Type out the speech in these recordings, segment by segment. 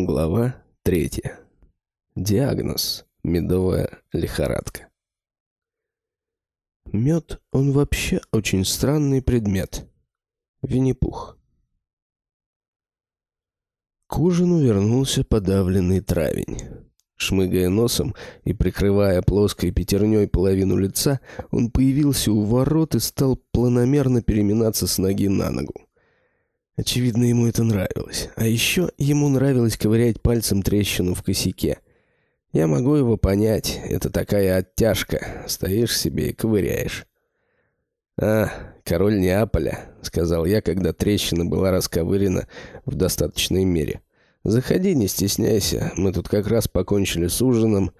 Глава третья. Диагноз. Медовая лихорадка. Мед, он вообще очень странный предмет. Винни-Пух. К ужину вернулся подавленный травень. Шмыгая носом и прикрывая плоской пятерней половину лица, он появился у ворот и стал планомерно переминаться с ноги на ногу. Очевидно, ему это нравилось. А еще ему нравилось ковырять пальцем трещину в косяке. Я могу его понять. Это такая оттяжка. Стоишь себе и ковыряешь. «А, король Неаполя», — сказал я, когда трещина была расковырена в достаточной мере. «Заходи, не стесняйся. Мы тут как раз покончили с ужином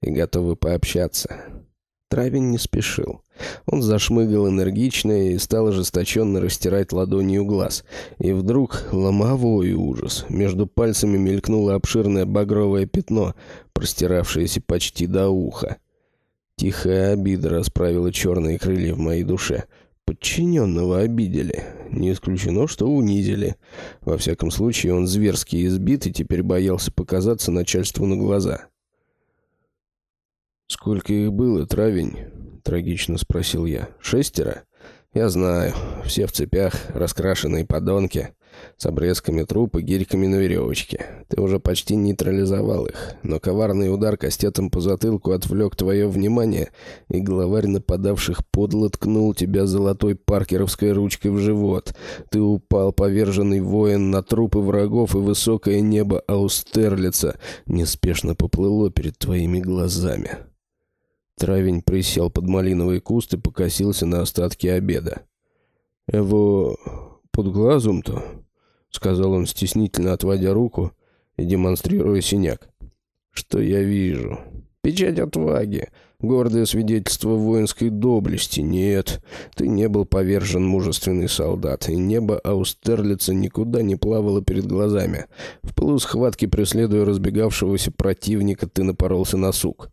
и готовы пообщаться». Травин не спешил. Он зашмыгал энергично и стал ожесточенно растирать ладонью глаз. И вдруг ломовой ужас. Между пальцами мелькнуло обширное багровое пятно, простиравшееся почти до уха. Тихая обида расправила черные крылья в моей душе. Подчиненного обидели. Не исключено, что унизили. Во всяком случае, он зверски избит и теперь боялся показаться начальству на глаза. «Сколько их было, травень?» — трагично спросил я. «Шестеро?» «Я знаю. Все в цепях, раскрашенные подонки, с обрезками труп и гирьками на веревочке. Ты уже почти нейтрализовал их, но коварный удар кастетом по затылку отвлек твое внимание, и главарь нападавших подло ткнул тебя золотой паркеровской ручкой в живот. Ты упал, поверженный воин, на трупы врагов, и высокое небо Аустерлица неспешно поплыло перед твоими глазами». Травень присел под малиновый куст и покосился на остатки обеда. «Его под глазом-то?» — сказал он, стеснительно отводя руку и демонстрируя синяк. «Что я вижу? Печать отваги, гордое свидетельство воинской доблести. Нет, ты не был повержен, мужественный солдат, и небо Аустерлица никуда не плавало перед глазами. В пылу схватки, преследуя разбегавшегося противника, ты напоролся на сук».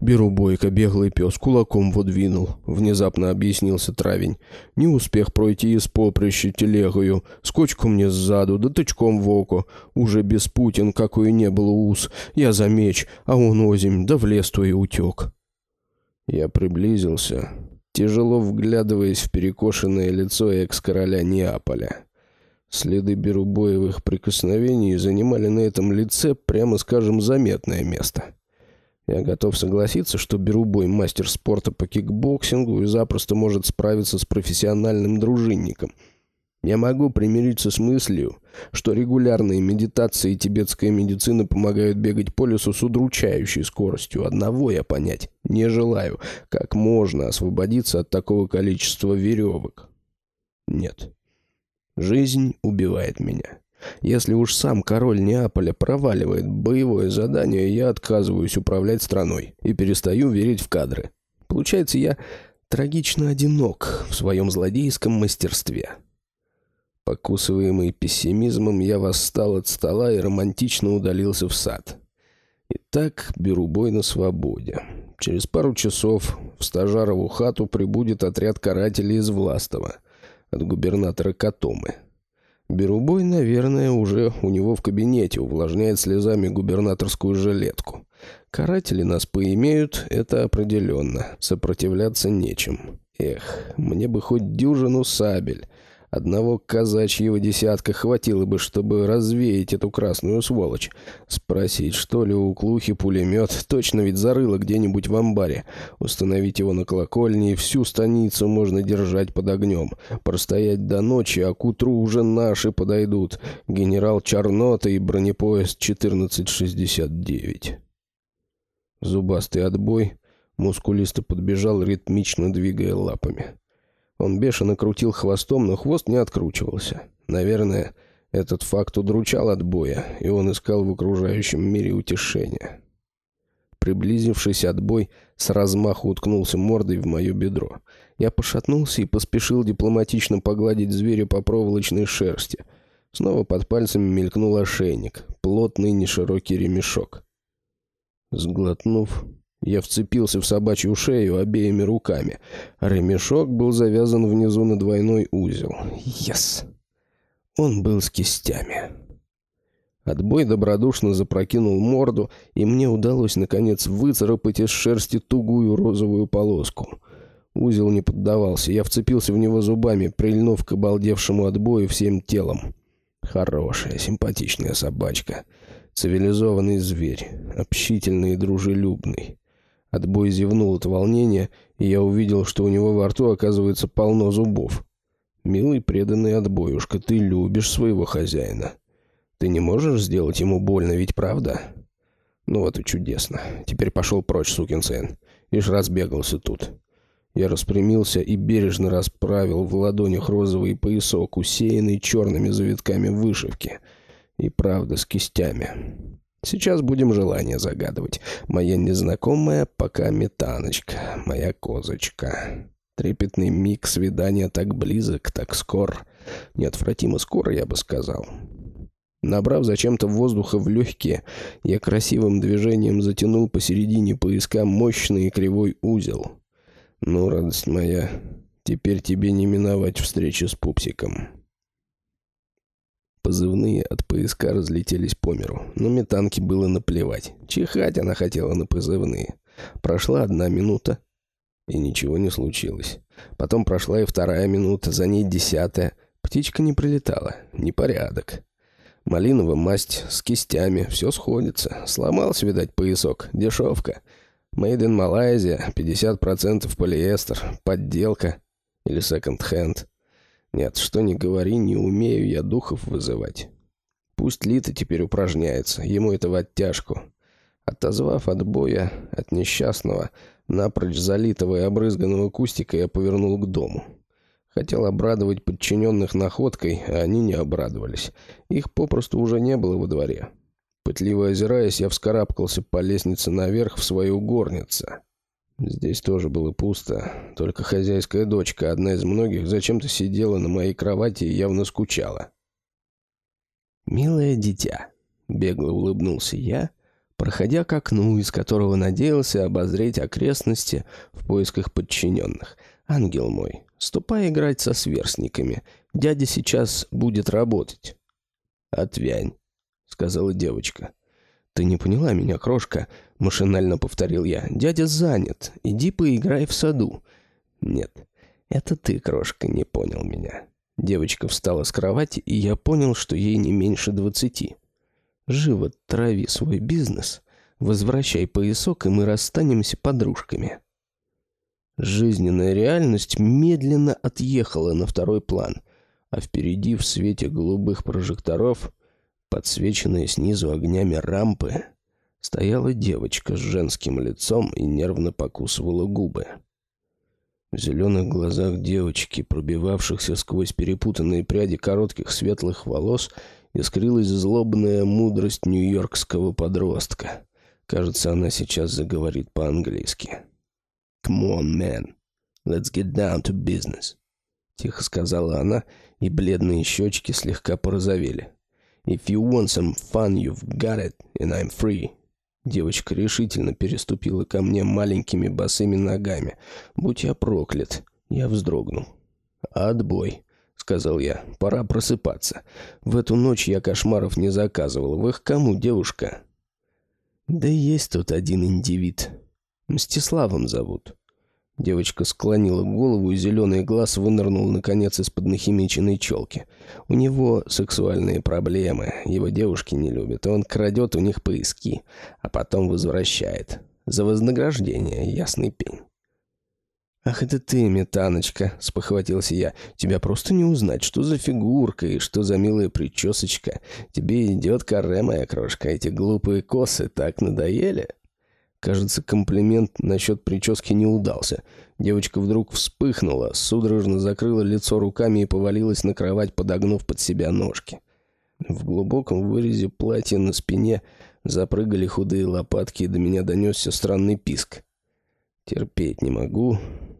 «Беру бойко, беглый пес, кулаком водвинул», — внезапно объяснился травень. «Не успех пройти из поприща телегою, скочку мне сзаду, да тычком в око. Уже без путин, какой не было ус. Я за меч, а он озимь, да в лес и утек». Я приблизился, тяжело вглядываясь в перекошенное лицо экс-короля Неаполя. Следы Берубоевых прикосновений занимали на этом лице, прямо скажем, заметное место. Я готов согласиться, что Берубой мастер спорта по кикбоксингу и запросто может справиться с профессиональным дружинником. Я могу примириться с мыслью, что регулярные медитации и тибетская медицина помогают бегать по лесу с удручающей скоростью. Одного я понять не желаю. Как можно освободиться от такого количества веревок? Нет. Жизнь убивает меня. Если уж сам король Неаполя проваливает боевое задание, я отказываюсь управлять страной и перестаю верить в кадры. Получается, я трагично одинок в своем злодейском мастерстве. Покусываемый пессимизмом, я восстал от стола и романтично удалился в сад. Итак, беру бой на свободе. Через пару часов в стажарову хату прибудет отряд карателей из Властова от губернатора Катомы. Берубой, наверное, уже у него в кабинете увлажняет слезами губернаторскую жилетку. Каратели нас поимеют, это определенно. Сопротивляться нечем. Эх, мне бы хоть дюжину сабель. Одного казачьего десятка хватило бы, чтобы развеять эту красную сволочь. Спросить, что ли, у Клухи пулемет, точно ведь зарыло где-нибудь в амбаре. Установить его на колокольне, и всю станицу можно держать под огнем. Простоять до ночи, а к утру уже наши подойдут. Генерал Чарнота и бронепоезд 1469. Зубастый отбой мускулисто подбежал, ритмично двигая лапами. Он бешено крутил хвостом, но хвост не откручивался. Наверное, этот факт удручал от боя, и он искал в окружающем мире утешения. Приблизившись от бой, с размаху уткнулся мордой в мое бедро. Я пошатнулся и поспешил дипломатично погладить зверя по проволочной шерсти. Снова под пальцами мелькнул ошейник, плотный неширокий ремешок. Сглотнув, я вцепился в собачью шею обеими руками. Ремешок был завязан внизу на двойной узел. Yes! Он был с кистями. Отбой добродушно запрокинул морду, и мне удалось, наконец, выцарапать из шерсти тугую розовую полоску. Узел не поддавался, я вцепился в него зубами, прильнув к обалдевшему отбою всем телом. Хорошая, симпатичная собачка. Цивилизованный зверь, общительный и дружелюбный. Отбой зевнул от волнения, и я увидел, что у него во рту оказывается полно зубов. «Милый преданный отбоюшка, ты любишь своего хозяина. Ты не можешь сделать ему больно, ведь правда?» «Ну вот и чудесно. Теперь пошел прочь, сукин сын. Лишь разбегался тут». Я распрямился и бережно расправил в ладонях розовый поясок, усеянный черными завитками вышивки. И правда с кистями. Сейчас будем желание загадывать. Моя незнакомая пока метаночка, моя козочка. Трепетный миг свидания так близок, так скор. Неотвратимо скоро, я бы сказал. Набрав зачем-то воздуха в легкие, я красивым движением затянул посередине пояска мощный и кривой узел. «Ну, радость моя, теперь тебе не миновать встречи с пупсиком». Позывные от поиска разлетелись по миру, но метанке было наплевать. Чихать она хотела на позывные. Прошла одна минута, и ничего не случилось. Потом прошла и вторая минута, за ней десятая. Птичка не прилетала. Непорядок. Малиновая масть с кистями, все сходится. Сломался, видать, поясок. Дешевка. Made in Malaysia, 50% полиэстер, подделка или секонд-хенд. Нет, что ни говори, не умею я духов вызывать. Пусть Лита теперь упражняется, ему это в оттяжку. Отозвав от боя, от несчастного, напрочь залитого и обрызганного кустика, я повернул к дому. Хотел обрадовать подчиненных находкой, а они не обрадовались. Их попросту уже не было во дворе. Пытливо озираясь, я вскарабкался по лестнице наверх в свою горницу. Здесь тоже было пусто, только хозяйская дочка, одна из многих, зачем-то сидела на моей кровати и явно скучала. «Милое дитя», — бегло улыбнулся я, проходя к окну, из которого надеялся обозреть окрестности в поисках подчиненных. «Ангел мой, ступай играть со сверстниками, дядя сейчас будет работать». «Отвянь», — сказала девочка. «Ты не поняла меня, крошка», — машинально повторил я. «Дядя занят. Иди поиграй в саду». «Нет, это ты, крошка, не понял меня». Девочка встала с кровати, и я понял, что ей не меньше двадцати. «Живо трави свой бизнес, возвращай поясок, и мы расстанемся подружками». Жизненная реальность медленно отъехала на второй план, а впереди в свете голубых прожекторов — подсвеченные снизу огнями рампы, стояла девочка с женским лицом и нервно покусывала губы. В зеленых глазах девочки, пробивавшихся сквозь перепутанные пряди коротких светлых волос, искрилась злобная мудрость нью-йоркского подростка. Кажется, она сейчас заговорит по-английски. «Come on, man. Let's get down to business», — тихо сказала она, и бледные щечки слегка порозовели. If you want some fun, you've got it, and I'm free». Девочка решительно переступила ко мне маленькими босыми ногами. Будь я проклят, я вздрогнул. «Отбой», — сказал я, — «пора просыпаться. В эту ночь я кошмаров не заказывал. Вы к кому, девушка?» «Да есть тут один индивид. Мстиславом зовут. Девочка склонила голову, и зеленый глаз вынырнул, наконец, из-под нахимиченной челки. У него сексуальные проблемы, его девушки не любят, и он крадет у них поиски, а потом возвращает. За вознаграждение, ясный пень. «Ах, это ты, метаночка!» — спохватился я. «Тебя просто не узнать, что за фигурка и что за милая причесочка. Тебе идет каре, моя крошка, эти глупые косы так надоели?» Кажется, комплимент насчет прически не удался. Девочка вдруг вспыхнула, судорожно закрыла лицо руками и повалилась на кровать, подогнув под себя ножки. В глубоком вырезе платья на спине запрыгали худые лопатки, и до меня донесся странный писк. Терпеть не могу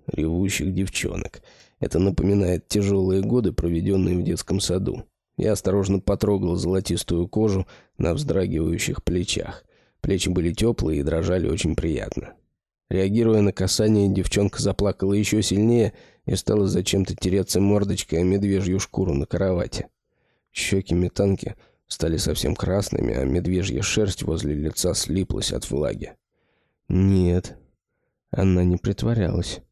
ревущих девчонок. Это напоминает тяжелые годы, проведенные в детском саду. Я осторожно потрогал золотистую кожу на вздрагивающих плечах. Плечи были теплые и дрожали очень приятно. Реагируя на касание, девчонка заплакала еще сильнее и стала зачем-то тереться мордочкой о медвежью шкуру на кровати. Щеки метанки стали совсем красными, а медвежья шерсть возле лица слиплась от влаги. Нет, она не притворялась.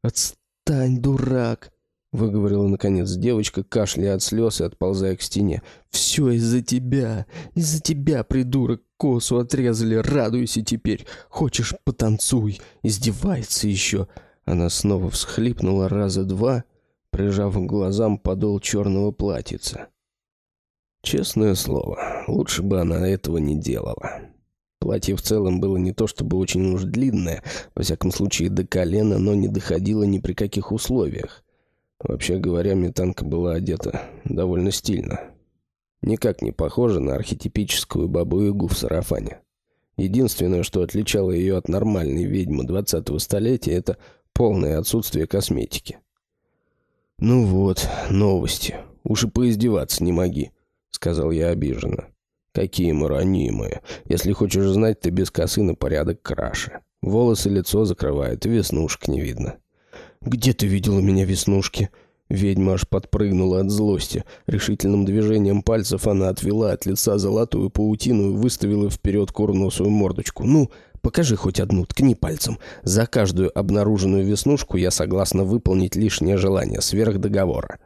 «Отстань, дурак!» — выговорила наконец девочка, кашляя от слез и отползая к стене. «Все из-за тебя! Из-за тебя, придурок! Косу отрезали, радуйся теперь! Хочешь, потанцуй! Издевается еще!» Она снова всхлипнула раза два, прижав к глазам подол черного платьица. Честное слово, лучше бы она этого не делала. Платье в целом было не то чтобы очень уж длинное, во всяком случае до колена, но не доходило ни при каких условиях. Вообще говоря, метанка была одета довольно стильно. Никак не похожа на архетипическую бабу-ягу в сарафане. Единственное, что отличало ее от нормальной ведьмы 20-го столетия, это полное отсутствие косметики. «Ну вот, новости. Уж и поиздеваться не моги», — сказал я обиженно. «Какие мы ранимые. Если хочешь знать, ты без косы на порядок краше. Волосы лицо закрывают, веснушек не видно». «Где ты видела меня веснушки?» Ведьма аж подпрыгнула от злости. Решительным движением пальцев она отвела от лица золотую паутину и выставила вперед курносую мордочку. «Ну, покажи хоть одну, ткни пальцем. За каждую обнаруженную веснушку я согласна выполнить лишнее желание, сверх договора».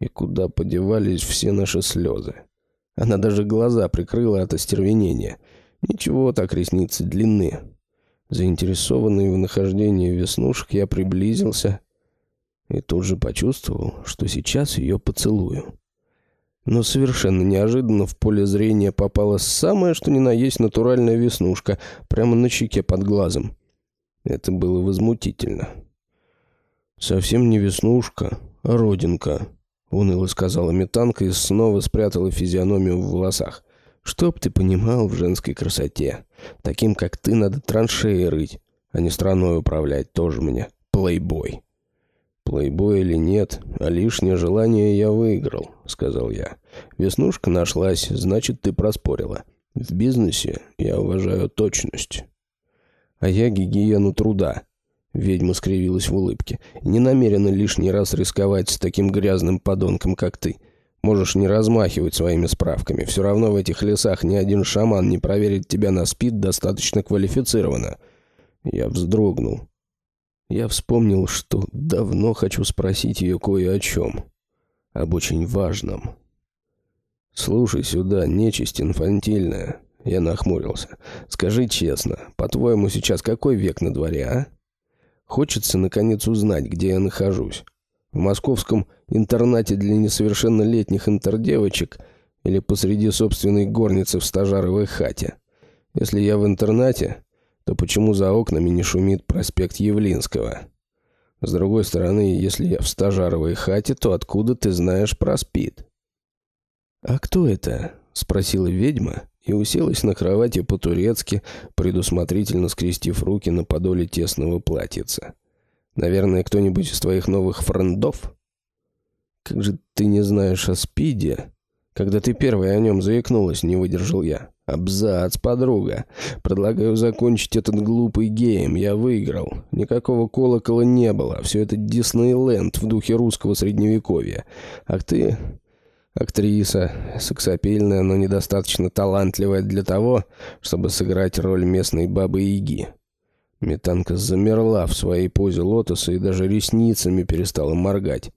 И куда подевались все наши слезы? Она даже глаза прикрыла от остервенения. Ничего так ресницы длинные. Заинтересованный в нахождении веснушек, я приблизился и тут же почувствовал, что сейчас ее поцелую. Но совершенно неожиданно в поле зрения попала самая, что ни на есть, натуральная веснушка, прямо на щеке под глазом. Это было возмутительно. «Совсем не веснушка, а родинка», — уныло сказала метанка и снова спрятала физиономию в волосах. «Чтоб ты понимал в женской красоте. Таким, как ты, надо траншеи рыть, а не страной управлять тоже мне. Плейбой». «Плейбой или нет, а лишнее желание я выиграл», — сказал я. «Веснушка нашлась, значит, ты проспорила. В бизнесе я уважаю точность». «А я гигиену труда», — ведьма скривилась в улыбке. «Не намерена лишний раз рисковать с таким грязным подонком, как ты. Можешь не размахивать своими справками. Все равно в этих лесах ни один шаман не проверит тебя на спид достаточно квалифицированно». Я вздрогнул. Я вспомнил, что давно хочу спросить ее кое о чем. Об очень важном. «Слушай сюда, нечисть инфантильная». Я нахмурился. «Скажи честно, по-твоему, сейчас какой век на дворе, а? Хочется, наконец, узнать, где я нахожусь. В московском интернате для несовершеннолетних интердевочек или посреди собственной горницы в стажаровой хате? Если я в интернате, то почему за окнами не шумит проспект Явлинского? С другой стороны, если я в стажаровой хате, то откуда ты знаешь про СПИД? «А кто это?» — спросила ведьма и уселась на кровати по-турецки, предусмотрительно скрестив руки на подоле тесного платьица. «Наверное, кто-нибудь из твоих новых френдов?» «Как же ты не знаешь о СПИДе?» «Когда ты первой о нем заикнулась, не выдержал я. «Абзац, подруга. Предлагаю закончить этот глупый гейм. Я выиграл. Никакого колокола не было. Все это Диснейленд в духе русского средневековья. А ты актриса, сексапильная, но недостаточно талантливая для того, чтобы сыграть роль местной бабы-яги». Метанка замерла в своей позе лотоса и даже ресницами перестала моргать.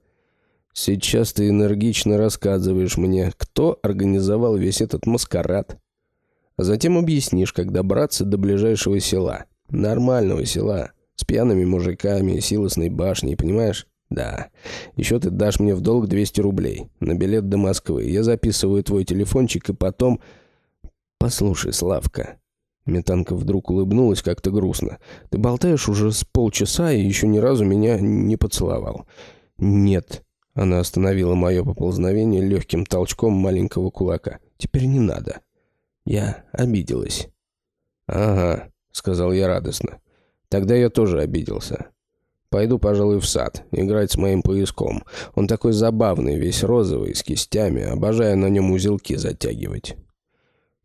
«Сейчас ты энергично рассказываешь мне, кто организовал весь этот маскарад». А затем объяснишь, как добраться до ближайшего села. Нормального села. С пьяными мужиками, силосной башней, понимаешь? Да. Еще ты дашь мне в долг 200 рублей. На билет до Москвы. Я записываю твой телефончик и потом... Послушай, Славка. Метанка вдруг улыбнулась как-то грустно. Ты болтаешь уже с полчаса и еще ни разу меня не поцеловал. Нет. Она остановила мое поползновение легким толчком маленького кулака. Теперь не надо. Я обиделась. «Ага», — сказал я радостно. «Тогда я тоже обиделся. Пойду, пожалуй, в сад, играть с моим пояском. Он такой забавный, весь розовый, с кистями, обожаю на нем узелки затягивать».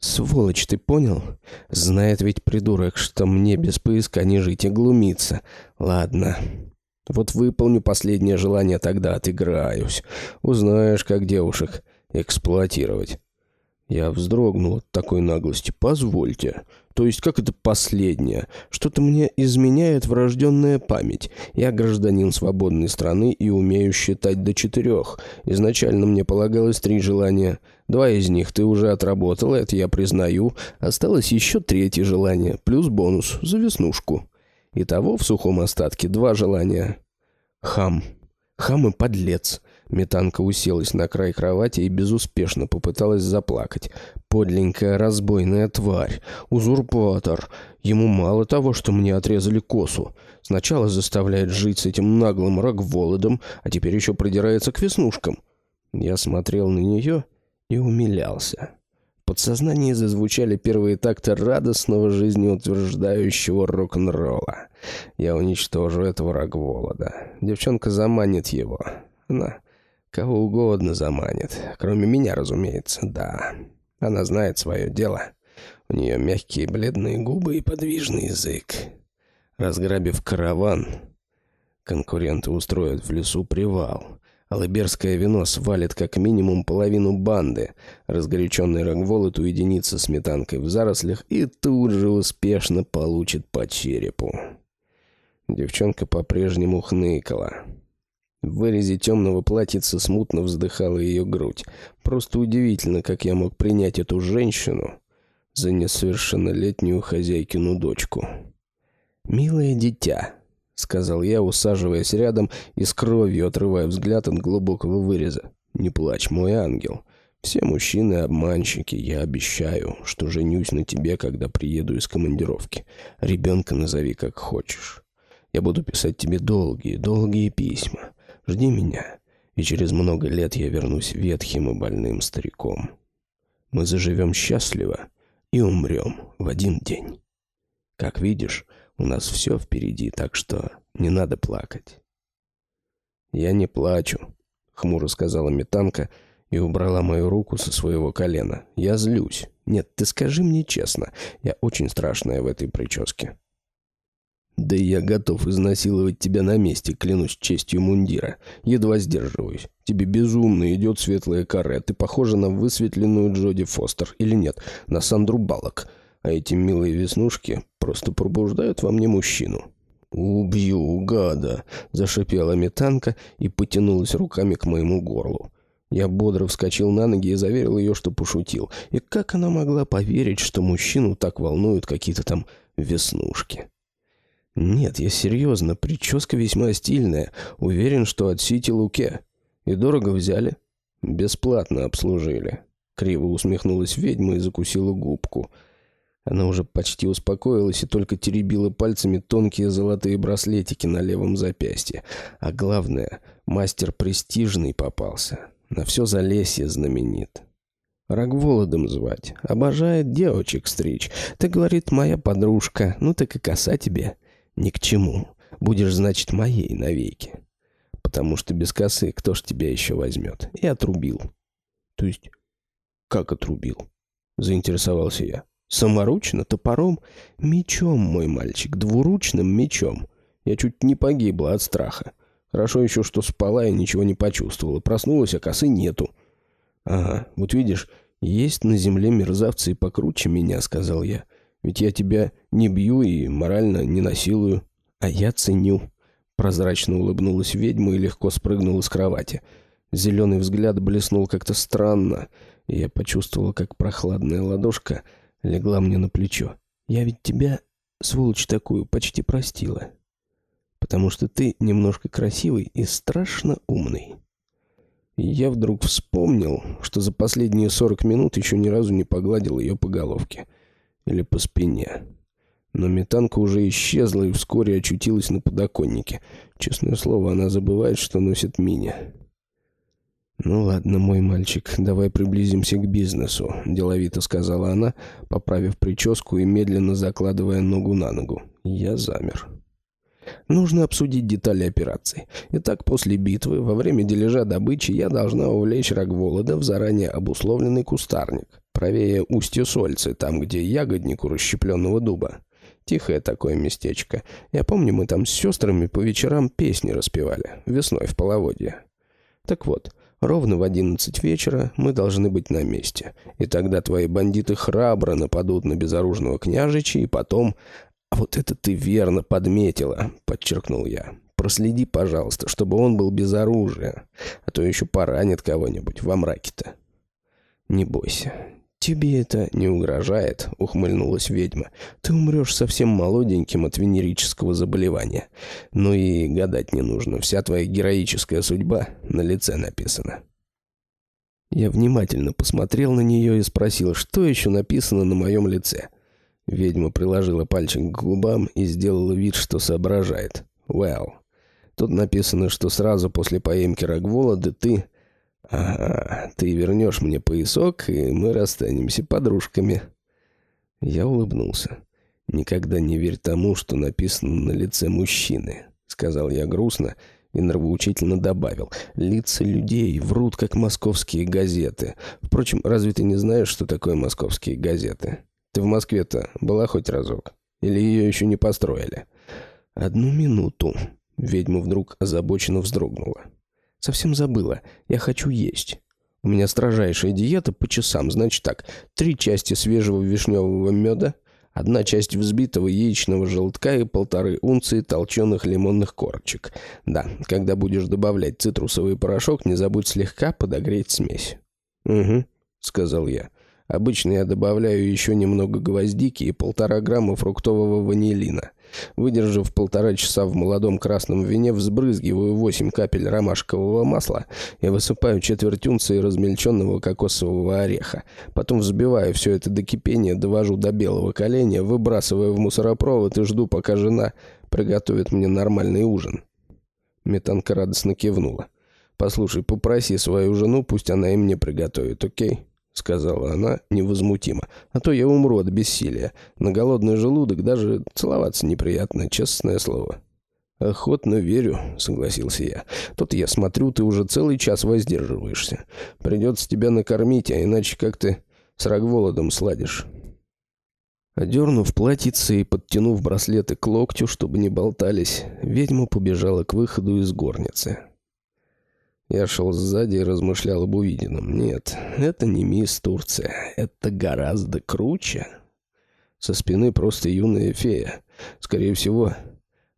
«Сволочь, ты понял? Знает ведь придурок, что мне без пояска не жить и глумиться. Ладно. Вот выполню последнее желание, тогда отыграюсь. Узнаешь, как девушек эксплуатировать». Я вздрогнул от такой наглости. «Позвольте. То есть как это последнее? Что-то мне изменяет врожденная память. Я гражданин свободной страны и умею считать до четырех. Изначально мне полагалось три желания. Два из них ты уже отработал, это я признаю. Осталось еще третье желание, плюс бонус за веснушку. Итого в сухом остатке два желания. Хам. Хам и подлец. Метанка уселась на край кровати и безуспешно попыталась заплакать. Подленькая разбойная тварь. Узурпатор. Ему мало того, что мне отрезали косу. Сначала заставляет жить с этим наглым рогволодом, а теперь еще продирается к веснушкам. Я смотрел на нее и умилялся. Подсознании зазвучали первые такты радостного жизнеутверждающего рок-н-ролла. Я уничтожу этого рогволода. Девчонка заманит его. Она Кого угодно заманит. Кроме меня, разумеется, да. Она знает свое дело. У нее мягкие бледные губы и подвижный язык. Разграбив караван, конкуренты устроят в лесу привал. Алыберское вино свалит как минимум половину банды. Разгоряченный Рогволод уединится с метанкой в зарослях и тут же успешно получит по черепу. Девчонка по-прежнему хныкала. В вырезе темного платьица смутно вздыхала ее грудь. Просто удивительно, как я мог принять эту женщину за несовершеннолетнюю хозяйкину дочку. «Милое дитя», — сказал я, усаживаясь рядом и с кровью отрывая взгляд от глубокого выреза. «Не плачь, мой ангел. Все мужчины обманщики. Я обещаю, что женюсь на тебе, когда приеду из командировки. Ребенка назови как хочешь. Я буду писать тебе долгие, долгие письма. Жди меня, и через много лет я вернусь ветхим и больным стариком. Мы заживем счастливо и умрем в один день. Как видишь, у нас все впереди, так что не надо плакать». «Я не плачу», — хмуро сказала Метанка и убрала мою руку со своего колена. «Я злюсь. Нет, ты скажи мне честно, я очень страшная в этой прическе». Да я готов изнасиловать тебя на месте, клянусь честью мундира. Едва сдерживаюсь. Тебе безумно идет светлая каре. Ты похожа на высветленную Джоди Фостер. Или нет, на Сандру Балок. А эти милые веснушки просто пробуждают во мне мужчину. «Убью, гада!» – зашипела метанка и потянулась руками к моему горлу. Я бодро вскочил на ноги и заверил ее, что пошутил. И как она могла поверить, что мужчину так волнуют какие-то там веснушки? «Нет, я серьезно, прическа весьма стильная. Уверен, что от Сити Луке. И дорого взяли?» «Бесплатно обслужили». Криво усмехнулась ведьма и закусила губку. Она уже почти успокоилась и только теребила пальцами тонкие золотые браслетики на левом запястье. А главное, мастер престижный попался. На все Залесье знаменит. Рогволодом звать. Обожает девочек стричь. Ты, говорит, моя подружка. Ну так и коса тебе. Ни к чему. Будешь, значит, моей навеки. Потому что без косы кто ж тебя еще возьмет? И отрубил. То есть, как отрубил? Заинтересовался я. Саморучно, топором, мечом, мой мальчик, двуручным мечом. Я чуть не погибла от страха. Хорошо еще, что спала и ничего не почувствовала. Проснулась, а косы нету. Ага, вот видишь, есть на земле мерзавцы и покруче меня, сказал я. Ведь я тебя не бью и морально не насилую, а я ценю». Прозрачно улыбнулась ведьма и легко спрыгнула с кровати. Зеленый взгляд блеснул как-то странно, и я почувствовал, как прохладная ладошка легла мне на плечо. «Я ведь тебя, сволочь такую, почти простила, потому что ты немножко красивый и страшно умный». Я вдруг вспомнил, что за последние сорок минут еще ни разу не погладил ее по головке — или по спине. Но метанка уже исчезла и вскоре очутилась на подоконнике. Честное слово, она забывает, что носит мини. «Ну ладно, мой мальчик, давай приблизимся к бизнесу», — деловито сказала она, поправив прическу и медленно закладывая ногу на ногу. Я замер. Нужно обсудить детали операции. Итак, после битвы, во время дележа добычи, я должна увлечь Рогволода в заранее обусловленный кустарник. Правее устья Сольцы, там, где ягодник у расщепленного дуба. Тихое такое местечко. Я помню, мы там с сестрами по вечерам песни распевали. Весной в половодье. Так вот, Ровно в одиннадцать вечера мы должны быть на месте. И тогда твои бандиты храбро нападут на безоружного княжича, и потом... А вот это ты верно подметила, подчеркнул я. Проследи, пожалуйста, чтобы он был без оружия, а то еще поранит кого-нибудь во мраке-то. Не бойся, «Тебе это не угрожает», — ухмыльнулась ведьма. «Ты умрешь совсем молоденьким от венерического заболевания. Ну и гадать не нужно, вся твоя героическая судьба на лице написана». Я внимательно посмотрел на нее и спросил, что еще написано на моем лице. Ведьма приложила пальчик к губам и сделала вид, что соображает. «Well». Тут написано, что сразу после поимки Рогволода ты «Ага, ты вернешь мне поясок, и мы расстанемся подружками». Я улыбнулся. «Никогда не верь тому, что написано на лице мужчины», — сказал я грустно и нравоучительно добавил. «Лица людей врут, как московские газеты. Впрочем, разве ты не знаешь, что такое московские газеты? Ты в Москве-то была хоть разок? Или ее еще не построили?» «Одну минуту». Ведьма вдруг озабоченно вздрогнула. Совсем забыла. Я хочу есть. У меня строжайшая диета по часам. Значит так, три части свежего вишневого меда, одна часть взбитого яичного желтка и полторы унции толченых лимонных корочек. Да, когда будешь добавлять цитрусовый порошок, не забудь слегка подогреть смесь. «Угу», — сказал я. «Обычно я добавляю еще немного гвоздики и полтора грамма фруктового ванилина». Выдержав полтора часа в молодом красном вине, взбрызгиваю восемь капель ромашкового масла и высыпаю четверть унции размельченного кокосового ореха. Потом взбиваю все это до кипения, довожу до белого коленя, выбрасываю в мусоропровод и жду, пока жена приготовит мне нормальный ужин. Метанка радостно кивнула. «Послушай, попроси свою жену, пусть она и мне приготовит, окей?» — сказала она невозмутимо. «А то я умру от бессилия. На голодный желудок даже целоваться неприятно, честное слово». «Охотно верю», — согласился я. «Тут я смотрю, ты уже целый час воздерживаешься. Придется тебя накормить, а иначе как ты с рогволодом сладишь». Одернув платьице и подтянув браслеты к локтю, чтобы не болтались, ведьма побежала к выходу из горницы. Я шел сзади и размышлял об увиденном. Нет, это не мисс Турция. Это гораздо круче. Со спины просто юная фея. Скорее всего,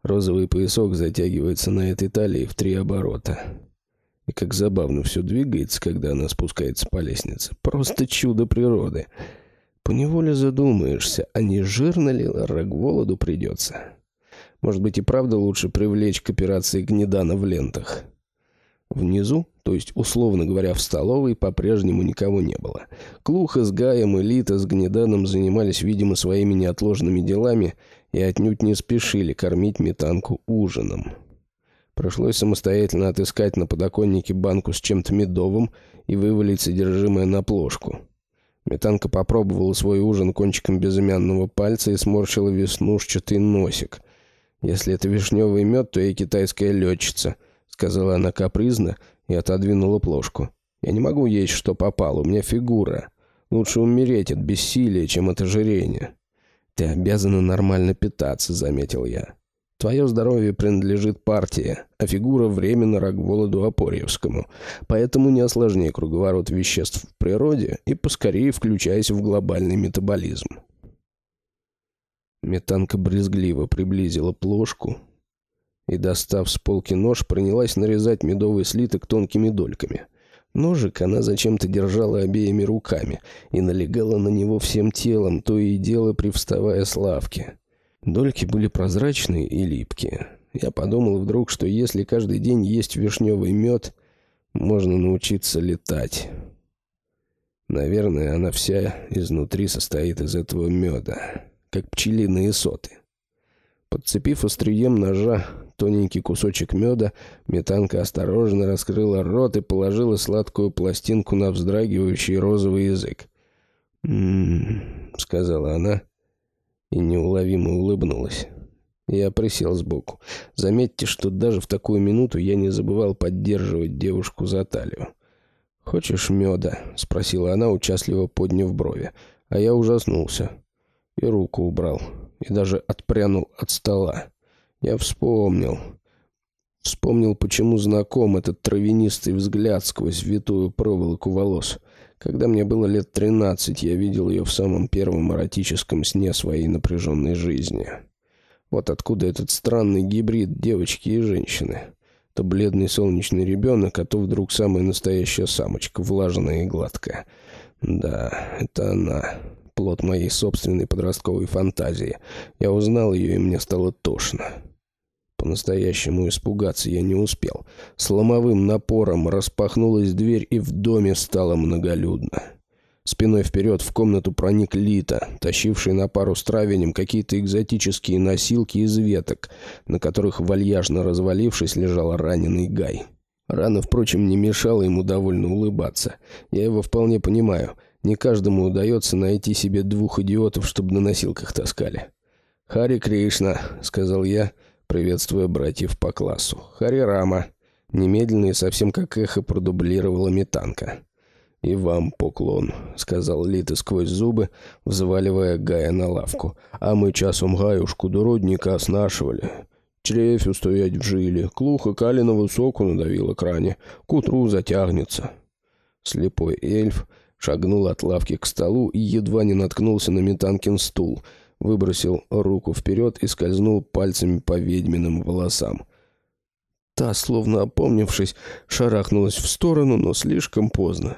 розовый поясок затягивается на этой талии в три оборота. И как забавно все двигается, когда она спускается по лестнице. Просто чудо природы. Поневоле задумаешься, а не жирно ли Рогволоду придется? Может быть и правда лучше привлечь к операции Гнедана в лентах? Внизу, то есть, условно говоря, в столовой, по-прежнему никого не было. Клуха с Гаем и Лита с Гнеданом занимались, видимо, своими неотложными делами и отнюдь не спешили кормить метанку ужином. Пришлось самостоятельно отыскать на подоконнике банку с чем-то медовым и вывалить содержимое на плошку. Метанка попробовала свой ужин кончиком безымянного пальца и сморщила веснушчатый носик. Если это вишневый мед, то и китайская летчица — сказала она капризно и отодвинула плошку. «Я не могу есть, что попало, у меня фигура. Лучше умереть от бессилия, чем от ожирения». «Ты обязана нормально питаться», — заметил я. «Твое здоровье принадлежит партии, а фигура временно Рогволоду Апорьевскому. Поэтому не осложняй круговорот веществ в природе и поскорее включайся в глобальный метаболизм». Метанка брезгливо приблизила плошку, и, достав с полки нож, принялась нарезать медовый слиток тонкими дольками. Ножик она зачем-то держала обеими руками и налегала на него всем телом, то и дело привставая с лавки. Дольки были прозрачные и липкие. Я подумал вдруг, что если каждый день есть вишневый мед, можно научиться летать. Наверное, она вся изнутри состоит из этого меда, как пчелиные соты. Подцепив острием ножа тоненький кусочек меда, метанка осторожно раскрыла рот и положила сладкую пластинку на вздрагивающий розовый язык. «М-м-м», сказала она и неуловимо улыбнулась. Я присел сбоку. Заметьте, что даже в такую минуту я не забывал поддерживать девушку за талию. «Хочешь меда?» — спросила она, участливо подняв брови. А я ужаснулся и руку убрал и даже отпрянул от стола. Я вспомнил. Вспомнил, почему знаком этот травянистый взгляд сквозь витую проволоку волос. Когда мне было лет тринадцать, я видел ее в самом первом эротическом сне своей напряженной жизни. Вот откуда этот странный гибрид девочки и женщины. То бледный солнечный ребенок, а то вдруг самая настоящая самочка, влажная и гладкая. Да, это она, плод моей собственной подростковой фантазии. Я узнал ее, и мне стало тошно. По-настоящему испугаться я не успел. С ломовым напором распахнулась дверь, и в доме стало многолюдно. Спиной вперед в комнату проник Лита, тащивший на пару с травенем какие-то экзотические носилки из веток, на которых, вальяжно развалившись, лежал раненый Гай. Рана, впрочем, не мешала ему довольно улыбаться. Я его вполне понимаю. Не каждому удается найти себе двух идиотов, чтобы на носилках таскали. «Хари Кришна», — сказал я, — приветствуя братьев по классу. «Хари Рама!» Немедленно и совсем как эхо продублировала метанка. «И вам поклон», — сказал Лита сквозь зубы, взваливая Гая на лавку. «А мы часом Гаюшку до родника оснашивали. Чревь устоять в жиле, клуха калина высоку надавила кране, к утру затягнется». Слепой эльф шагнул от лавки к столу и едва не наткнулся на метанкин стул — выбросил руку вперед и скользнул пальцами по ведьминым волосам. Та, словно опомнившись, шарахнулась в сторону, но слишком поздно.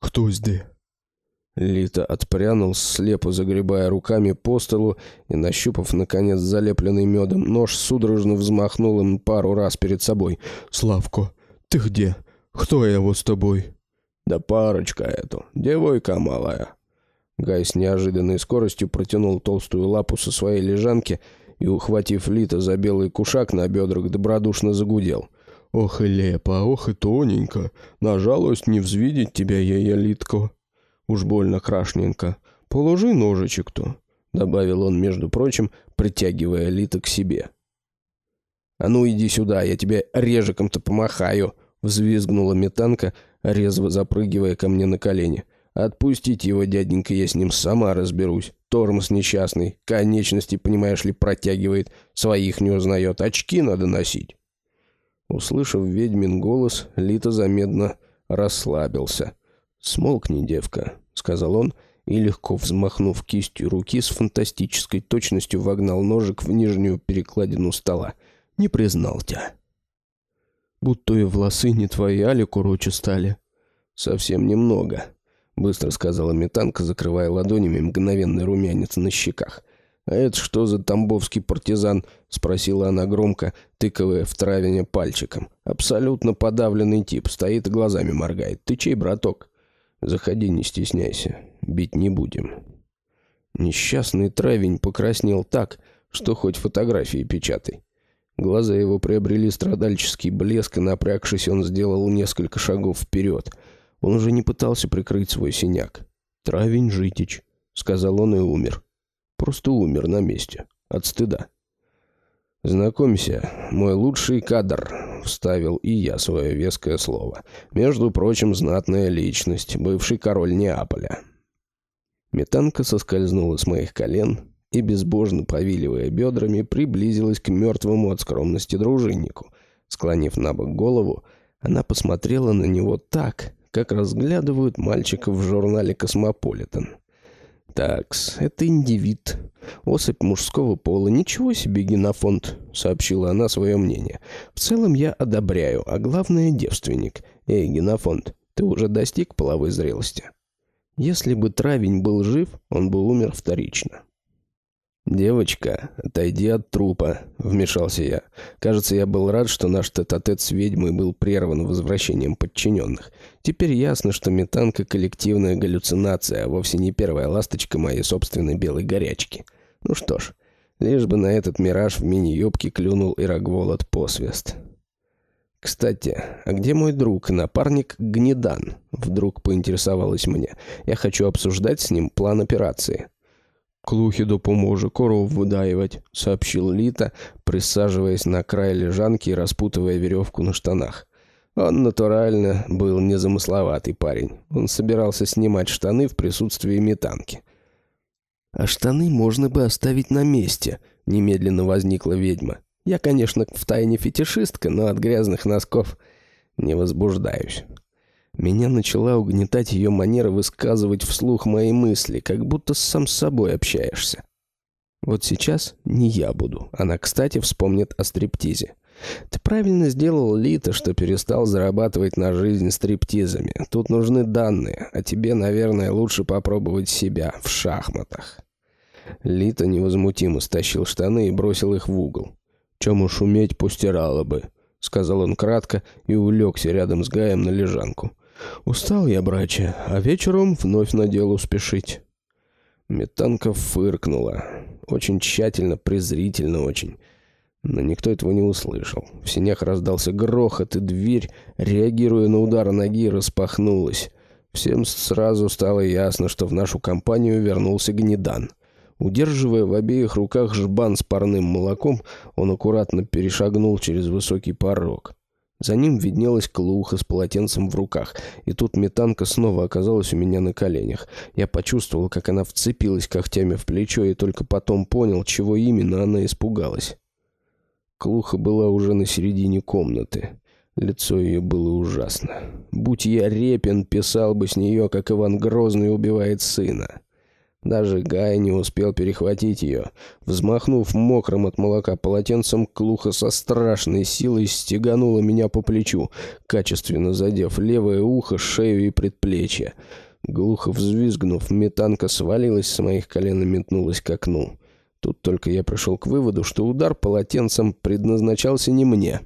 «Кто здесь?» Лита отпрянул, слепо загребая руками по столу и, нащупав, наконец, залепленный медом нож, судорожно взмахнул им пару раз перед собой. «Славко, ты где? Кто я вот с тобой?» «Да парочка эту, девойка малая». Гай с неожиданной скоростью протянул толстую лапу со своей лежанки и, ухватив Лита за белый кушак на бедрах, добродушно загудел. «Ох и лепо, ох и тоненько. На жалость не взвидеть тебя, я Литко. Уж больно крашненько. Положи ножичек-то», — добавил он, между прочим, притягивая Лита к себе. «А ну иди сюда, я тебе режиком-то помахаю», — взвизгнула метанка, резво запрыгивая ко мне на колени. — «Отпустите его, дяденька, я с ним сама разберусь. Тормоз несчастный, конечности, понимаешь ли, протягивает, своих не узнает, очки надо носить». Услышав ведьмин голос, Лита заметно расслабился. «Смолкни, девка», — сказал он, и, легко взмахнув кистью руки, с фантастической точностью вогнал ножик в нижнюю перекладину стола. «Не признал тебя». «Будто и волосы не твои, али куроче стали». «Совсем немного», быстро сказала метанка, закрывая ладонями мгновенный румянец на щеках. «А это что за тамбовский партизан?» — спросила она громко, тыкая в травине пальчиком. «Абсолютно подавленный тип, стоит и глазами моргает. Ты чей, браток?» «Заходи, не стесняйся. Бить не будем». Несчастный травень покраснел так, что хоть фотографии печатай. Глаза его приобрели страдальческий блеск, и напрягшись, он сделал несколько шагов вперед — он уже не пытался прикрыть свой синяк. «Травень Житич», — сказал он и умер. Просто умер на месте. От стыда. «Знакомься, мой лучший кадр», — вставил и я свое веское слово. «Между прочим, знатная личность, бывший король Неаполя». Метанка соскользнула с моих колен и, безбожно повиливая бедрами, приблизилась к мертвому от скромности дружиннику. Склонив на бок голову, она посмотрела на него так, как разглядывают мальчиков в журнале «Космополитен». «Такс, это индивид. Особь мужского пола. Ничего себе генофонд», — сообщила она свое мнение. «В целом я одобряю, а главное — девственник. Эй, генофонд, ты уже достиг половой зрелости?» Если бы Травень был жив, он бы умер вторично. «Девочка, отойди от трупа», — вмешался я. Кажется, я был рад, что наш тет-а-тет с ведьмой был прерван возвращением подчиненных. Теперь ясно, что метанка — коллективная галлюцинация, а вовсе не первая ласточка моей собственной белой горячки. Ну что ж, лишь бы на этот мираж в мини-юбке клюнул и Рогволод посвист. «Кстати, а где мой друг, напарник Гнедан?» Вдруг поинтересовалась мне. «Я хочу обсуждать с ним план операции». «Клухи допоможе коров выдаивать», — сообщил Лита, присаживаясь на край лежанки и распутывая веревку на штанах. Он натурально был незамысловатый парень. Он собирался снимать штаны в присутствии метанки. «А штаны можно бы оставить на месте», — немедленно возникла ведьма. Я, конечно, в тайне фетишистка, но от грязных носков не возбуждаюсь. Меня начала угнетать ее манера высказывать вслух мои мысли, как будто сам с собой общаешься. Вот сейчас не я буду. Она, кстати, вспомнит о стриптизе. Ты правильно сделал, Лита, что перестал зарабатывать на жизнь стриптизами. Тут нужны данные, а тебе, наверное, лучше попробовать себя в шахматах. Лита невозмутимо стащил штаны и бросил их в угол. «Чему шуметь, постирала бы», — сказал он кратко и улегся рядом с Гаем на лежанку. «Устал я, брача, а вечером вновь на дело спешить». Метанка фыркнула. Очень тщательно, презрительно очень. Но никто этого не услышал. В синях раздался грохот, и дверь, реагируя на удар ноги, распахнулась. Всем сразу стало ясно, что в нашу компанию вернулся гнедан. Удерживая в обеих руках жбан с парным молоком, он аккуратно перешагнул через высокий порог. За ним виднелась клуха с полотенцем в руках, и тут метанка снова оказалась у меня на коленях. Я почувствовал, как она вцепилась когтями в плечо, и только потом понял, чего именно она испугалась. Клуха была уже на середине комнаты. Лицо ее было ужасно. Будь я Репин, писал бы с нее, как Иван Грозный убивает сына. Даже Гай не успел перехватить ее. Взмахнув мокрым от молока полотенцем, Клуха со страшной силой стеганула меня по плечу, качественно задев левое ухо, шею и предплечье. Глухо взвизгнув, метанка свалилась с моих колен и метнулась к окну. Тут только я пришел к выводу, что удар полотенцем предназначался не мне.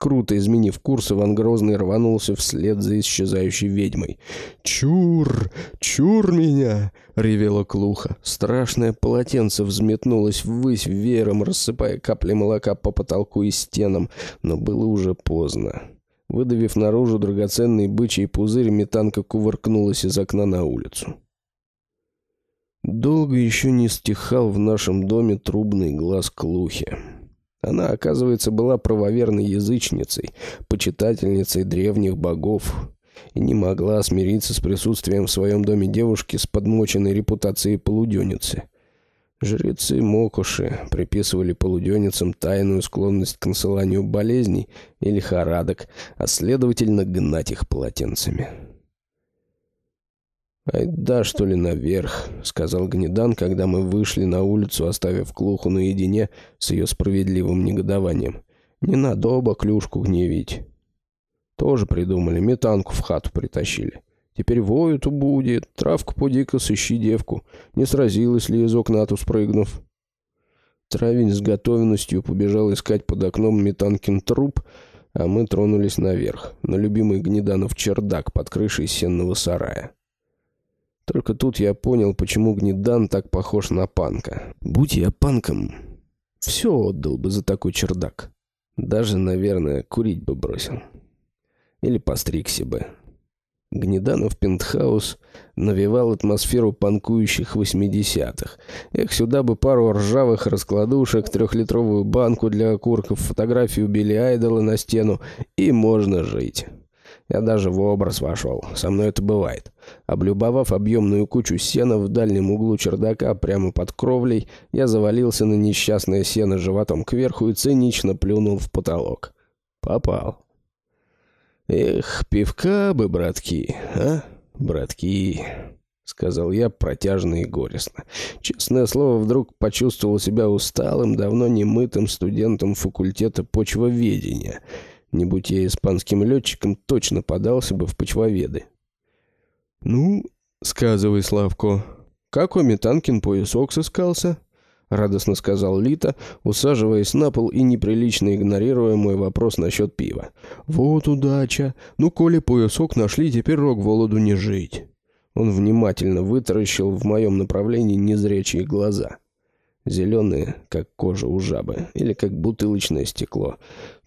Круто изменив курс, Иван Грозный рванулся вслед за исчезающей ведьмой. «Чур! Чур меня!» — ревела Клуха. Страшное полотенце взметнулось ввысь веером, рассыпая капли молока по потолку и стенам, но было уже поздно. Выдавив наружу драгоценный бычий пузырь, метанка кувыркнулась из окна на улицу. Долго еще не стихал в нашем доме трубный глаз Клухи. Она, оказывается, была правоверной язычницей, почитательницей древних богов, и не могла смириться с присутствием в своем доме девушки с подмоченной репутацией полуденницы. Жрецы Мокуши приписывали полуденницам тайную склонность к насыланию болезней и лихорадок, а следовательно гнать их полотенцами. «Айда, что ли, наверх», — сказал Гнедан, когда мы вышли на улицу, оставив Клуху наедине с ее справедливым негодованием. «Не надо оба клюшку гневить». Тоже придумали, метанку в хату притащили. Теперь воют будет, травку поди-ка сыщи девку. Не сразилась ли из окна ту спрыгнув? Травень с готовностью побежал искать под окном метанкин труп, а мы тронулись наверх, на любимый Гнеданов чердак под крышей сенного сарая. Только тут я понял, почему Гнедан так похож на панка. Будь я панком, все отдал бы за такой чердак. Даже, наверное, курить бы бросил. Или постригся бы. Гнеданов пентхаус навевал атмосферу панкующих восьмидесятых. Эх, сюда бы пару ржавых раскладушек, трехлитровую банку для окурков, фотографию Билли Айдола на стену, и можно жить. Я даже в образ вошел. Со мной это бывает. Облюбовав объемную кучу сена в дальнем углу чердака прямо под кровлей, я завалился на несчастное сено животом кверху и цинично плюнул в потолок. Попал. Эх, пивка бы, братки, а? Братки, сказал я протяжно и горестно. Честное слово, вдруг почувствовал себя усталым, давно немытым студентом факультета почвоведения — не будь я испанским летчиком, точно подался бы в почвоведы. «Ну, сказывай, Славко, как у Метанкин поясок сыскался?» — радостно сказал Лита, усаживаясь на пол и неприлично игнорируя мой вопрос насчет пива. «Вот удача! Ну, коли поясок нашли, теперь Рок-Володу не жить!» Он внимательно вытаращил в моем направлении незрячие глаза. Зеленые, как кожа у жабы, или как бутылочное стекло.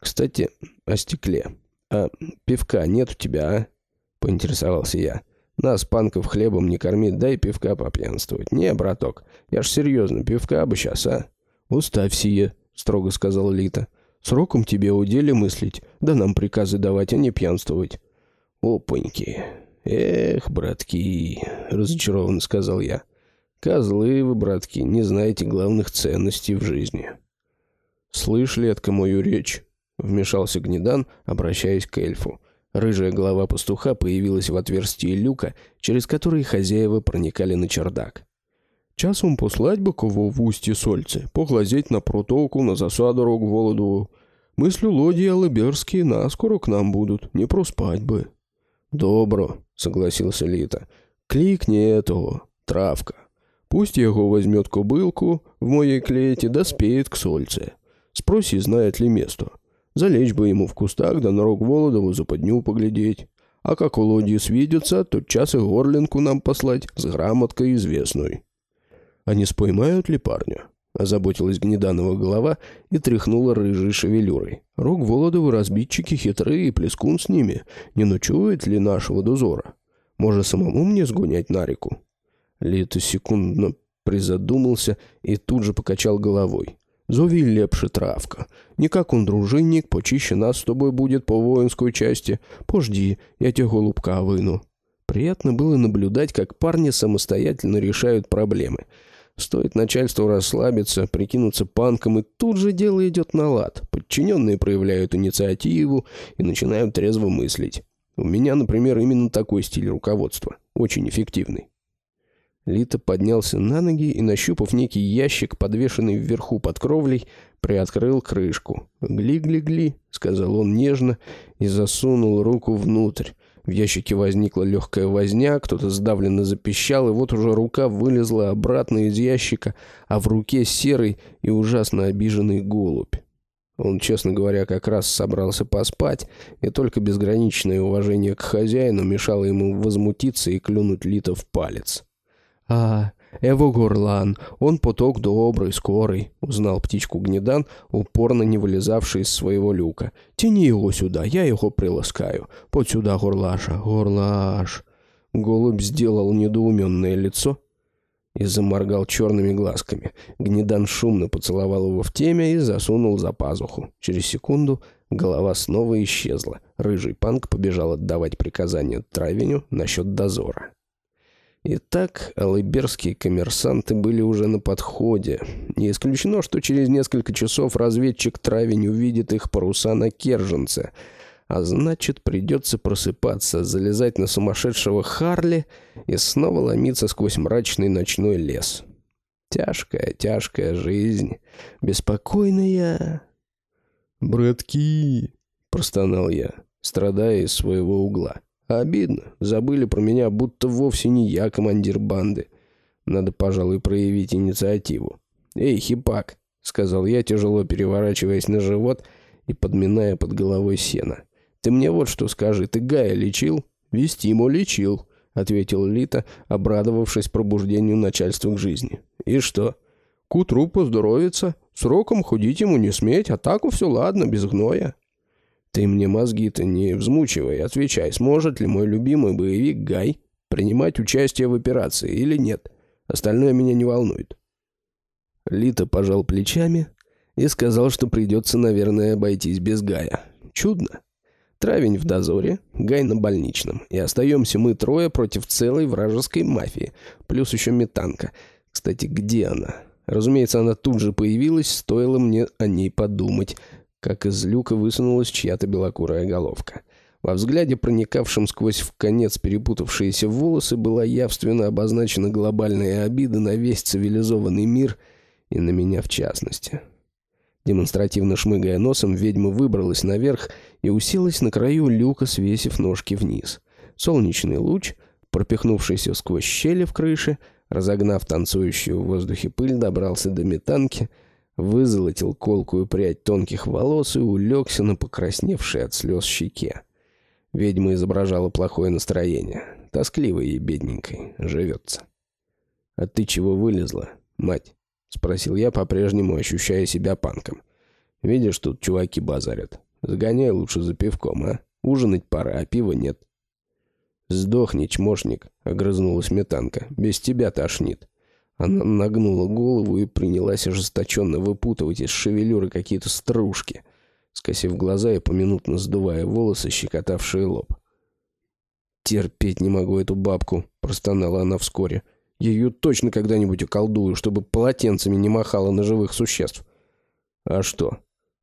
Кстати, о стекле. «А пивка нет у тебя, а?» — поинтересовался я. «Нас, панков, хлебом не кормит, дай пивка попьянствовать». «Не, браток, я ж серьезно, пивка бы сейчас, а?» «Уставь сие», — строго сказал Лита. «Сроком тебе у деле мыслить, да нам приказы давать, а не пьянствовать». «Опаньки! Эх, братки!» — разочарованно сказал я. «Козлы вы, братки, не знаете главных ценностей в жизни». «Слышь, Летка, мою речь?» — вмешался Гнедан, обращаясь к эльфу. Рыжая голова пастуха появилась в отверстии люка, через который хозяева проникали на чердак. «Часом послать бы кого в устье сольце, поглазеть на протоку, на засаду Рогволодову. Мыслю, лодии алыберские наскоро к нам будут, не проспать бы». «Добро», — согласился Лита. «Кликни этого, травка. Пусть его возьмет кобылку в моей клете, да спеет к сольце. Спроси, знает ли место. Залечь бы ему в кустах, да на рог Володову западню поглядеть. А как у лодьи свидятся, то час и горлинку нам послать с грамоткой известной. А не споймают ли парня? Озаботилась гнеданова голова и тряхнула рыжей шевелюрой. Рог Володовы разбитчики хитрые, плескун с ними. Не ночует ли нашего дозора? Может, самому мне сгонять на реку? Лито секундно призадумался и тут же покачал головой. Зови лепше травка. Не как он дружинник, почище нас с тобой будет по воинской части. Пожди, я тебе голубка выну». Приятно было наблюдать, как парни самостоятельно решают проблемы. Стоит начальству расслабиться, прикинуться панком, и тут же дело идет на лад. Подчиненные проявляют инициативу и начинают трезво мыслить. У меня, например, именно такой стиль руководства. Очень эффективный. Лита поднялся на ноги и, нащупав некий ящик, подвешенный вверху под кровлей, приоткрыл крышку. «Гли-гли-гли», — сказал он нежно и засунул руку внутрь. В ящике возникла легкая возня, кто-то сдавленно запищал, и вот уже рука вылезла обратно из ящика, а в руке серый и ужасно обиженный голубь. Он, честно говоря, как раз собрался поспать, и только безграничное уважение к хозяину мешало ему возмутиться и клюнуть Лита в палец. «А, Эво Горлан, он поток добрый, скорый», — узнал птичку Гнедан, упорно не вылезавший из своего люка. «Тяни его сюда, я его приласкаю. Под сюда, горлаша, горлаш». Голубь сделал недоуменное лицо и заморгал черными глазками. Гнедан шумно поцеловал его в теме и засунул за пазуху. Через секунду голова снова исчезла. Рыжий панк побежал отдавать приказания Травеню насчет дозора. Итак, алыберские коммерсанты были уже на подходе. Не исключено, что через несколько часов разведчик Травень увидит их паруса на Керженце. А значит, придется просыпаться, залезать на сумасшедшего Харли и снова ломиться сквозь мрачный ночной лес. Тяжкая, тяжкая жизнь. Беспокойная. «Братки!» — простонал я, страдая из своего угла. Обидно. Забыли про меня, будто вовсе не я командир банды. Надо, пожалуй, проявить инициативу. «Эй, хипак!» — сказал я, тяжело переворачиваясь на живот и подминая под головой сено. «Ты мне вот что скажи, ты Гая лечил?» «Вестимо лечил», — ответил Лита, обрадовавшись пробуждению начальства к жизни. «И что?» «К утру поздоровится. Сроком ходить ему не сметь, а так все ладно, без гноя». «Ты мне мозги-то не взмучивай, отвечай, сможет ли мой любимый боевик Гай принимать участие в операции или нет? Остальное меня не волнует». Лита пожал плечами и сказал, что придется, наверное, обойтись без Гая. Чудно. Травень в дозоре, Гай на больничном. И остаемся мы трое против целой вражеской мафии. Плюс еще метанка. Кстати, где она? Разумеется, она тут же появилась, стоило мне о ней подумать как из люка высунулась чья-то белокурая головка. Во взгляде, проникавшем сквозь в конец перепутавшиеся волосы, была явственно обозначена глобальная обида на весь цивилизованный мир и на меня в частности. Демонстративно шмыгая носом, ведьма выбралась наверх и уселась на краю люка, свесив ножки вниз. Солнечный луч, пропихнувшийся сквозь щели в крыше, разогнав танцующую в воздухе пыль, добрался до метанки — вызолотил колкую прядь тонких волос и улегся на покрасневшей от слез щеке. Ведьма изображала плохое настроение. Тоскливой ей, бедненькой, живется. «А ты чего вылезла, мать?» — спросил я, по-прежнему ощущая себя панком. «Видишь, тут чуваки базарят. Сгоняй лучше за пивком, а? Ужинать пора, а пива нет». «Сдохни, чмошник», — огрызнулась метанка. «Без тебя тошнит». Она нагнула голову и принялась ожесточенно выпутывать из шевелюры какие-то стружки, скосив глаза и поминутно сдувая волосы, щекотавшие лоб. «Терпеть не могу эту бабку», — простонала она вскоре. «Я ее точно когда-нибудь околдую, чтобы полотенцами не махала на живых существ». «А что,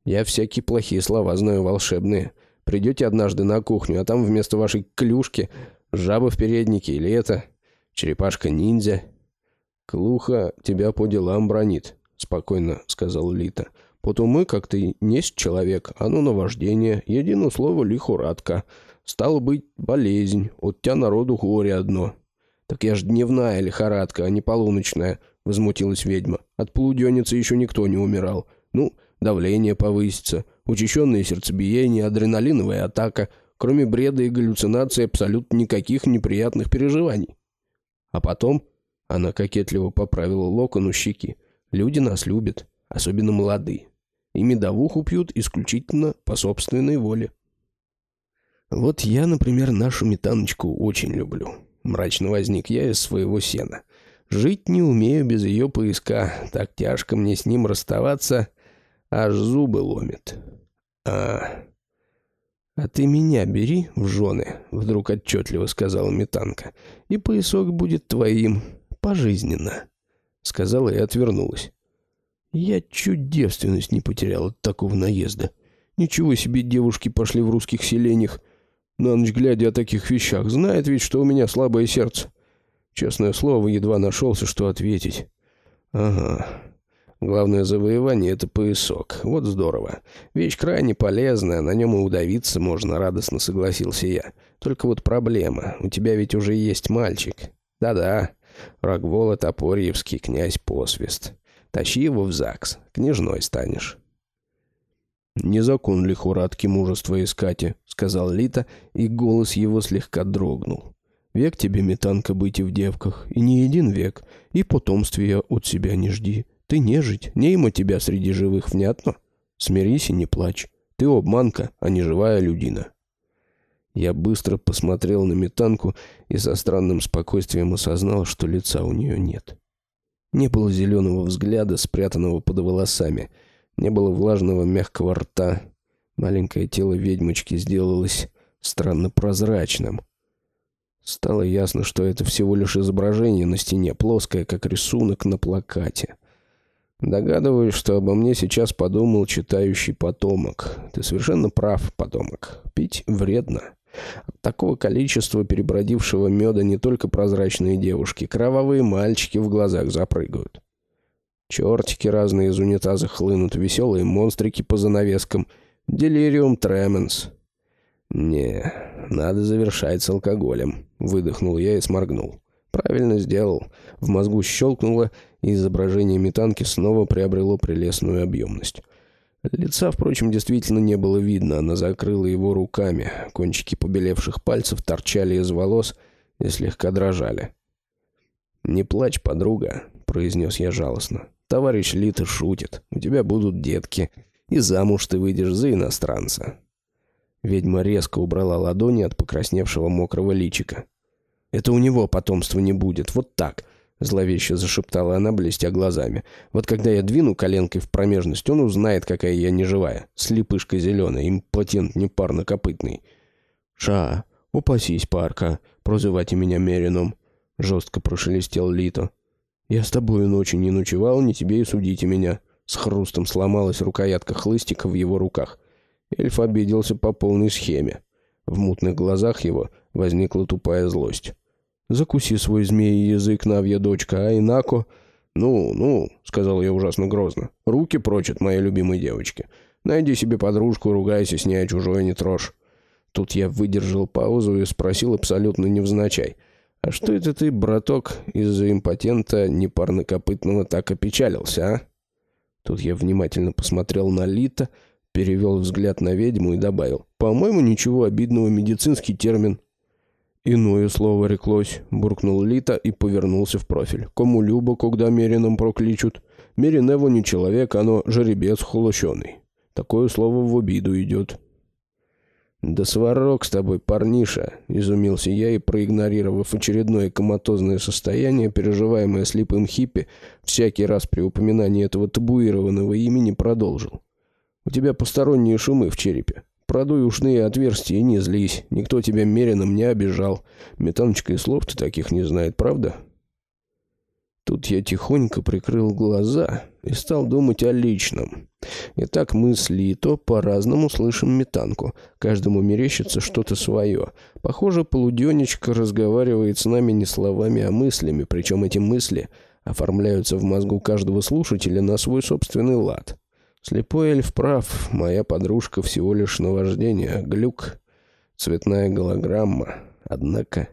Я всякие плохие слова знаю волшебные. Придете однажды на кухню, а там вместо вашей клюшки жаба в переднике или это черепашка-ниндзя. Клуха тебя по делам бронит, спокойно сказал Лита. Потому как ты несть человек, а ну наваждение, едино слово лихорадка. Стало быть, болезнь, от тебя народу горе одно. Так я ж дневная лихорадка, а не полуночная, возмутилась ведьма. От полуденницы еще никто не умирал. Ну, давление повысится, учащенное сердцебиение, адреналиновая атака. Кроме бреда и галлюцинаций абсолютно никаких неприятных переживаний. А потом она кокетливо поправила локон у щеки. Люди нас любят, особенно молодые. И медовуху пьют исключительно по собственной воле. Вот я, например, нашу метаночку очень люблю. Мрачно возник я из своего сена. Жить не умею без ее поиска. Так тяжко мне с ним расставаться, аж зубы ломит. А... «А ты меня бери в жены», — вдруг отчетливо сказала Метанка, «и поясок будет твоим пожизненно», — сказала и отвернулась. Я чуть девственность не потерял от такого наезда. Ничего себе девушки пошли в русских селениях. На ночь глядя о таких вещах, знает ведь, что у меня слабое сердце. Честное слово, едва нашелся, что ответить. Ага. Главное завоевание — это поясок. Вот здорово. Вещь крайне полезная, на нем и удавиться можно, радостно согласился я. Только вот проблема. У тебя ведь уже есть мальчик. Да-да. Рогвола Топорьевский, князь Посвист. Тащи его в ЗАГС, княжной станешь». «Не закон ли хуратки мужества искати», — сказал Лита, и голос его слегка дрогнул. «Век тебе, метанка, быть и в девках, и не един век, и потомствия от себя не жди. Ты нежить, не има тебя среди живых, внятно? Смирись и не плачь. Ты обманка, а не живая людина». Я быстро посмотрел на метанку и со странным спокойствием осознал, что лица у нее нет. Не было зеленого взгляда, спрятанного под волосами. Не было влажного мягкого рта. Маленькое тело ведьмочки сделалось странно прозрачным. Стало ясно, что это всего лишь изображение на стене, плоское, как рисунок на плакате. Догадываюсь, что обо мне сейчас подумал читающий потомок. Ты совершенно прав, потомок. Пить вредно. От такого количества перебродившего меда не только прозрачные девушки, кровавые мальчики в глазах запрыгают. Чертики разные из унитаза хлынут, веселые монстрики по занавескам. Делириум тременс. «Не, надо завершать с алкоголем», — выдохнул я и сморгнул. «Правильно сделал». В мозгу щелкнуло, и изображение метанки снова приобрело прелестную объемность. Лица, впрочем, действительно не было видно. Она закрыла его руками. Кончики побелевших пальцев торчали из волос и слегка дрожали. «Не плачь, подруга», — произнес я жалостно. «Товарищ Лита шутит. У тебя будут детки. И замуж ты выйдешь за иностранца». Ведьма резко убрала ладони от покрасневшего мокрого личика. «Это у него потомства не будет. Вот так. Зловеще зашептала она, блестя глазами. «Вот когда я двину коленкой в промежность, он узнает, какая я неживая. Слепышка зеленая, импотент непарнокопытный». «Ша, упасись, парка, прозывайте меня Мерином», — жестко прошелестел Лито. «Я с тобою ночи не ночевал, не тебе и судите меня». С хрустом сломалась рукоятка хлыстика в его руках. Эльф обиделся по полной схеме. В мутных глазах его возникла тупая злость. Закуси свой змеи язык, Навья дочка, а инако... «Ну, ну», — сказал я ужасно грозно, — «руки прочь от моей любимой девочки. Найди себе подружку, ругайся с ней, а чужое не трожь». Тут я выдержал паузу и спросил абсолютно невзначай. «А что это ты, браток, из-за импотента непарнокопытного так опечалился, а?» Тут я внимательно посмотрел на Лита, перевел взгляд на ведьму и добавил. «По-моему, ничего обидного, медицинский термин». «Иное слово реклось», — буркнул Лита и повернулся в профиль. «Кому любо, когда Мерином прокличут? Мерин его не человек, оно жеребец холощеный. Такое слово в обиду идет». «Да сварок с тобой, парниша!» — изумился я и, проигнорировав очередное коматозное состояние, переживаемое слепым хиппи, всякий раз при упоминании этого табуированного имени продолжил. «У тебя посторонние шумы в черепе. Продуй ушные отверстия и не злись. Никто тебя меренным не обижал. Метаночка и слов-то таких не знает, правда?» Тут я тихонько прикрыл глаза и стал думать о личном. Итак, мы с Лито по-разному слышим метанку. Каждому мерещится что-то свое. Похоже, полуденечка разговаривает с нами не словами, а мыслями, причем эти мысли оформляются в мозгу каждого слушателя на свой собственный лад. Слепой эльф прав, моя подружка всего лишь наваждение, глюк, цветная голограмма. Однако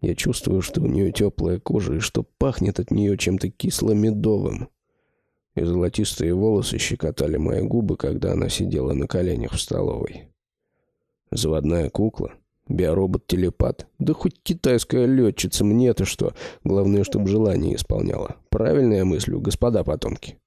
я чувствую, что у нее теплая кожа и что пахнет от нее чем-то кисло-медовым. И золотистые волосы щекотали мои губы, когда она сидела на коленях в столовой. Заводная кукла, биоробот-телепат, да хоть китайская летчица, мне-то что, главное, чтобы желание исполняла. Правильно я мыслю, господа потомки.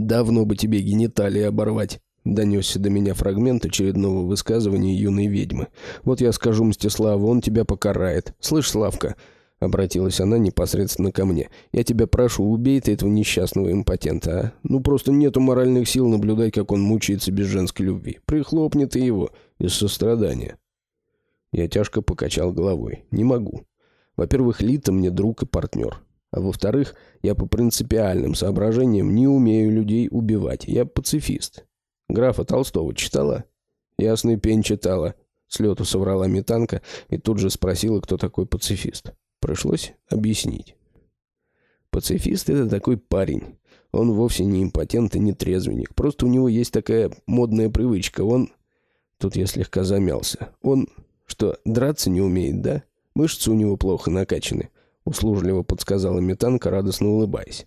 «Давно бы тебе гениталии оборвать», — донесся до меня фрагмент очередного высказывания юной ведьмы. «Вот я скажу Мстиславу, он тебя покарает. Слышь, Славка...» — обратилась она непосредственно ко мне. «Я тебя прошу, убей ты этого несчастного импотента, а? Ну, просто нету моральных сил наблюдать, как он мучается без женской любви. Прихлопни ты его из сострадания». Я тяжко покачал головой. «Не могу. Во-первых, Лита мне друг и партнер. А во-вторых, я по принципиальным соображениям не умею людей убивать. Я пацифист. Графа Толстого читала? Ясный пень читала. Слету соврала метанка и тут же спросила, кто такой пацифист. Пришлось объяснить. Пацифист — это такой парень. Он вовсе не импотент и не трезвенник. Просто у него есть такая модная привычка. Он... Тут я слегка замялся. Он... Что, драться не умеет, да? Мышцы у него плохо накачаны. — услужливо подсказала Метанка, радостно улыбаясь.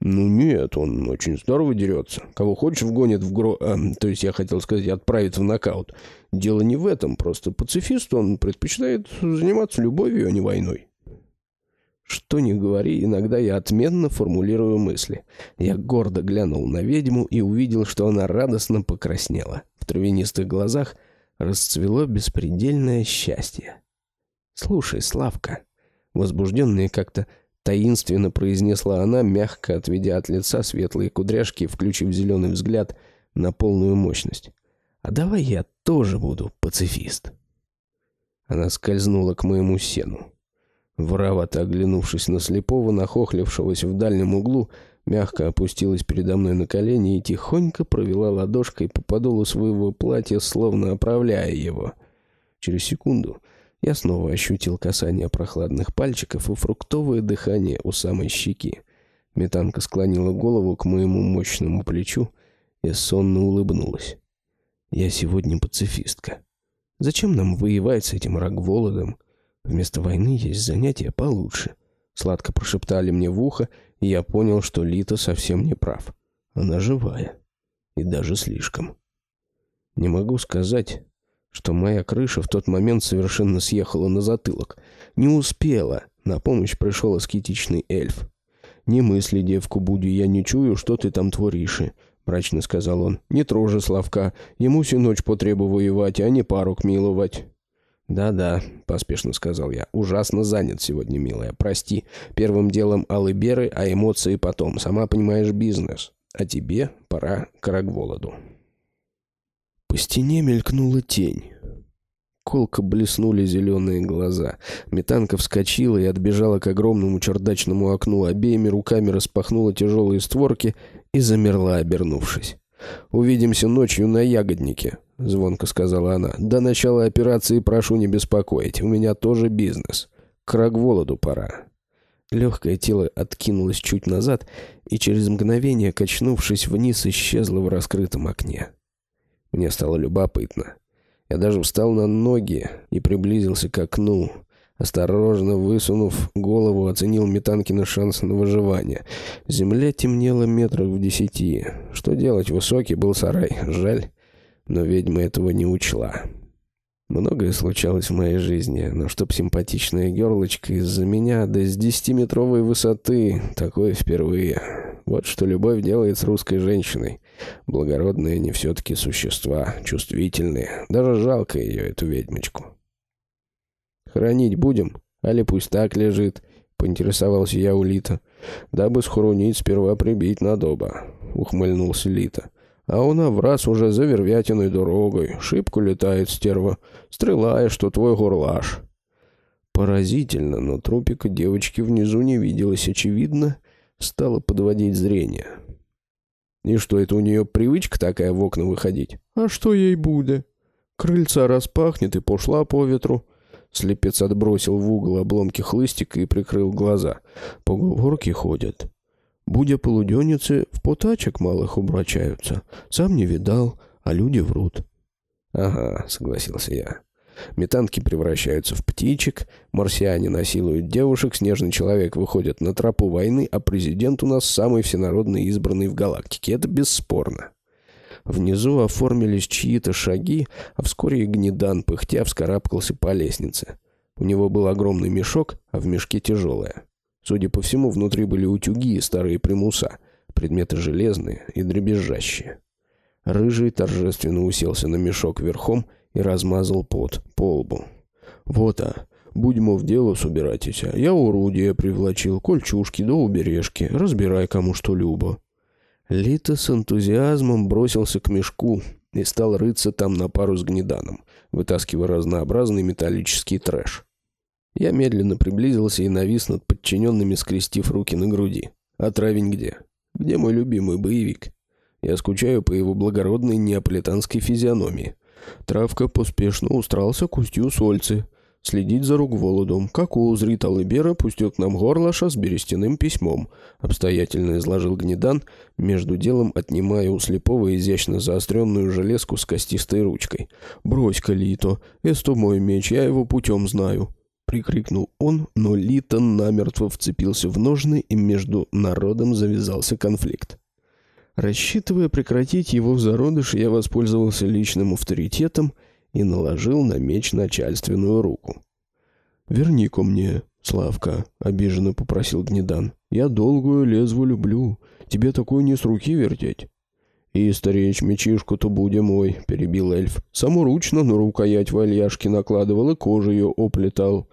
«Ну нет, он очень здорово дерется. Кого хочешь вгонит в гро... А, то есть я хотел сказать, отправит в нокаут. Дело не в этом, просто пацифист, он предпочитает заниматься любовью, а не войной». Что ни говори, иногда я отменно формулирую мысли. Я гордо глянул на ведьму и увидел, что она радостно покраснела. В травянистых глазах расцвело беспредельное счастье. «Слушай, Славка», Возбужденная как-то таинственно произнесла она, мягко отведя от лица светлые кудряшки, включив зеленый взгляд на полную мощность. «А давай я тоже буду пацифист». Она скользнула к моему сену. Воровато оглянувшись на слепого, нахохлившегося в дальнем углу, мягко опустилась передо мной на колени и тихонько провела ладошкой по подолу своего платья, словно оправляя его. Через секунду я снова ощутил касание прохладных пальчиков и фруктовое дыхание у самой щеки. Метанка склонила голову к моему мощному плечу и сонно улыбнулась. «Я сегодня пацифистка. Зачем нам воевать с этим рогволодом? Вместо войны есть занятия получше». Сладко прошептали мне в ухо, и я понял, что Лита совсем не прав. Она живая. И даже слишком. Не могу сказать, что моя крыша в тот момент совершенно съехала на затылок. Не успела. На помощь пришел аскетичный эльф. «Не мысли, девку Буди, я не чую, что ты там творишь», — мрачно сказал он. «Не трожи Славка, ему всю ночь потребу воевать, а не пару миловать». «Да-да», — поспешно сказал я, — «ужасно занят сегодня, милая, прости. Первым делом алыберы, а эмоции потом. Сама понимаешь, бизнес. А тебе пора к Рогволоду». По стене мелькнула тень. Колко блеснули зеленые глаза. Метанка вскочила и отбежала к огромному чердачному окну, обеими руками распахнула тяжелые створки и замерла, обернувшись. «Увидимся ночью на ягоднике», — звонко сказала она. «До начала операции прошу не беспокоить. У меня тоже бизнес. К Рогволоду пора». Легкое тело откинулось чуть назад и через мгновение, качнувшись вниз, исчезло в раскрытом окне. Мне стало любопытно. Я даже встал на ноги и приблизился к окну. Осторожно высунув голову, оценил Метанкина шансы на выживание. Земля темнела метров в десяти. Что делать, высокий был сарай. Жаль, но ведьма этого не учла. Многое случалось в моей жизни, но чтоб симпатичная герлочка из-за меня, да с десятиметровой высоты, такое впервые. Вот что любовь делает с русской женщиной. Благородные они все-таки существа, чувствительные. Даже жалко ее, эту ведьмочку. «Хоронить будем? Али пусть так лежит?» — поинтересовался я у Лита. «Дабы схоронить, сперва прибить надо оба», — ухмыльнулся Лита. «А она в раз уже за вервятиной дорогой. Шибко летает стерва. Стрелая, что твой горлаш». Поразительно, но трупика девочки внизу не виделось. Очевидно, — стало подводить зрение. И что, это у нее привычка такая в окна выходить? А что ей будет? Крыльца распахнет и пошла по ветру. Слепец отбросил в угол обломки хлыстика и прикрыл глаза. Поговорки ходят. Будя полуденницы, в потачек малых обращаются. Сам не видал, а люди врут. «Ага», — согласился я. Метанки превращаются в птичек, марсиане насилуют девушек, снежный человек выходит на тропу войны, а президент у нас самый всенародный избранный в галактике. Это бесспорно. Внизу оформились чьи-то шаги, а вскоре и гнедан, пыхтя, вскарабкался по лестнице. У него был огромный мешок, а в мешке тяжелое. Судя по всему, внутри были утюги и старые примуса, предметы железные и дребезжащие. Рыжий торжественно уселся на мешок верхом и размазал пот по лбу. «Вот, а, будьмо в дело собирайтесь. Я орудие привлачил, кольчушки до убережки. Разбирай, кому что любо». Лита с энтузиазмом бросился к мешку и стал рыться там на пару с гнеданом, вытаскивая разнообразный металлический трэш. Я медленно приблизился и навис над подчиненными, скрестив руки на груди. «А травень где? Где мой любимый боевик?» Я скучаю по его благородной неаполитанской физиономии. Травка поспешно устрался к устью Сольцы. Следить за Ругволодом. Как узрит Алыбера, пустит к нам горлаша с берестяным письмом. Обстоятельно изложил Гнедан, между делом отнимая у слепого изящно заостренную железку с костистой ручкой. «Брось-ка, Лито, это мой меч, я его путем знаю». Прикрикнул он, но Лито намертво вцепился в ножны, и между народом завязался конфликт. Рассчитывая прекратить его в зародыш, я воспользовался личным авторитетом и наложил на меч начальственную руку. «Верни-ка мне, Славка», — обиженно попросил Гнедан. «Я долгую лезву люблю. Тебе такую не с руки вертеть». «И старечь мечишку-то буде мой», — перебил эльф. «Саморучно на рукоять вальяшки накладывал и кожу ее оплетал».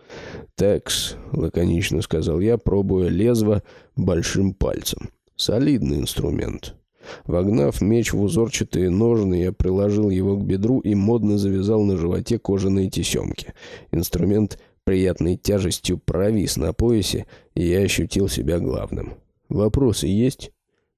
«Текс», — лаконично сказал я, пробуя лезво большим пальцем. «Солидный инструмент». Вогнав меч в узорчатые ножны, я приложил его к бедру и модно завязал на животе кожаные тесемки. Инструмент приятной тяжестью провис на поясе, и я ощутил себя главным. «Вопросы есть?»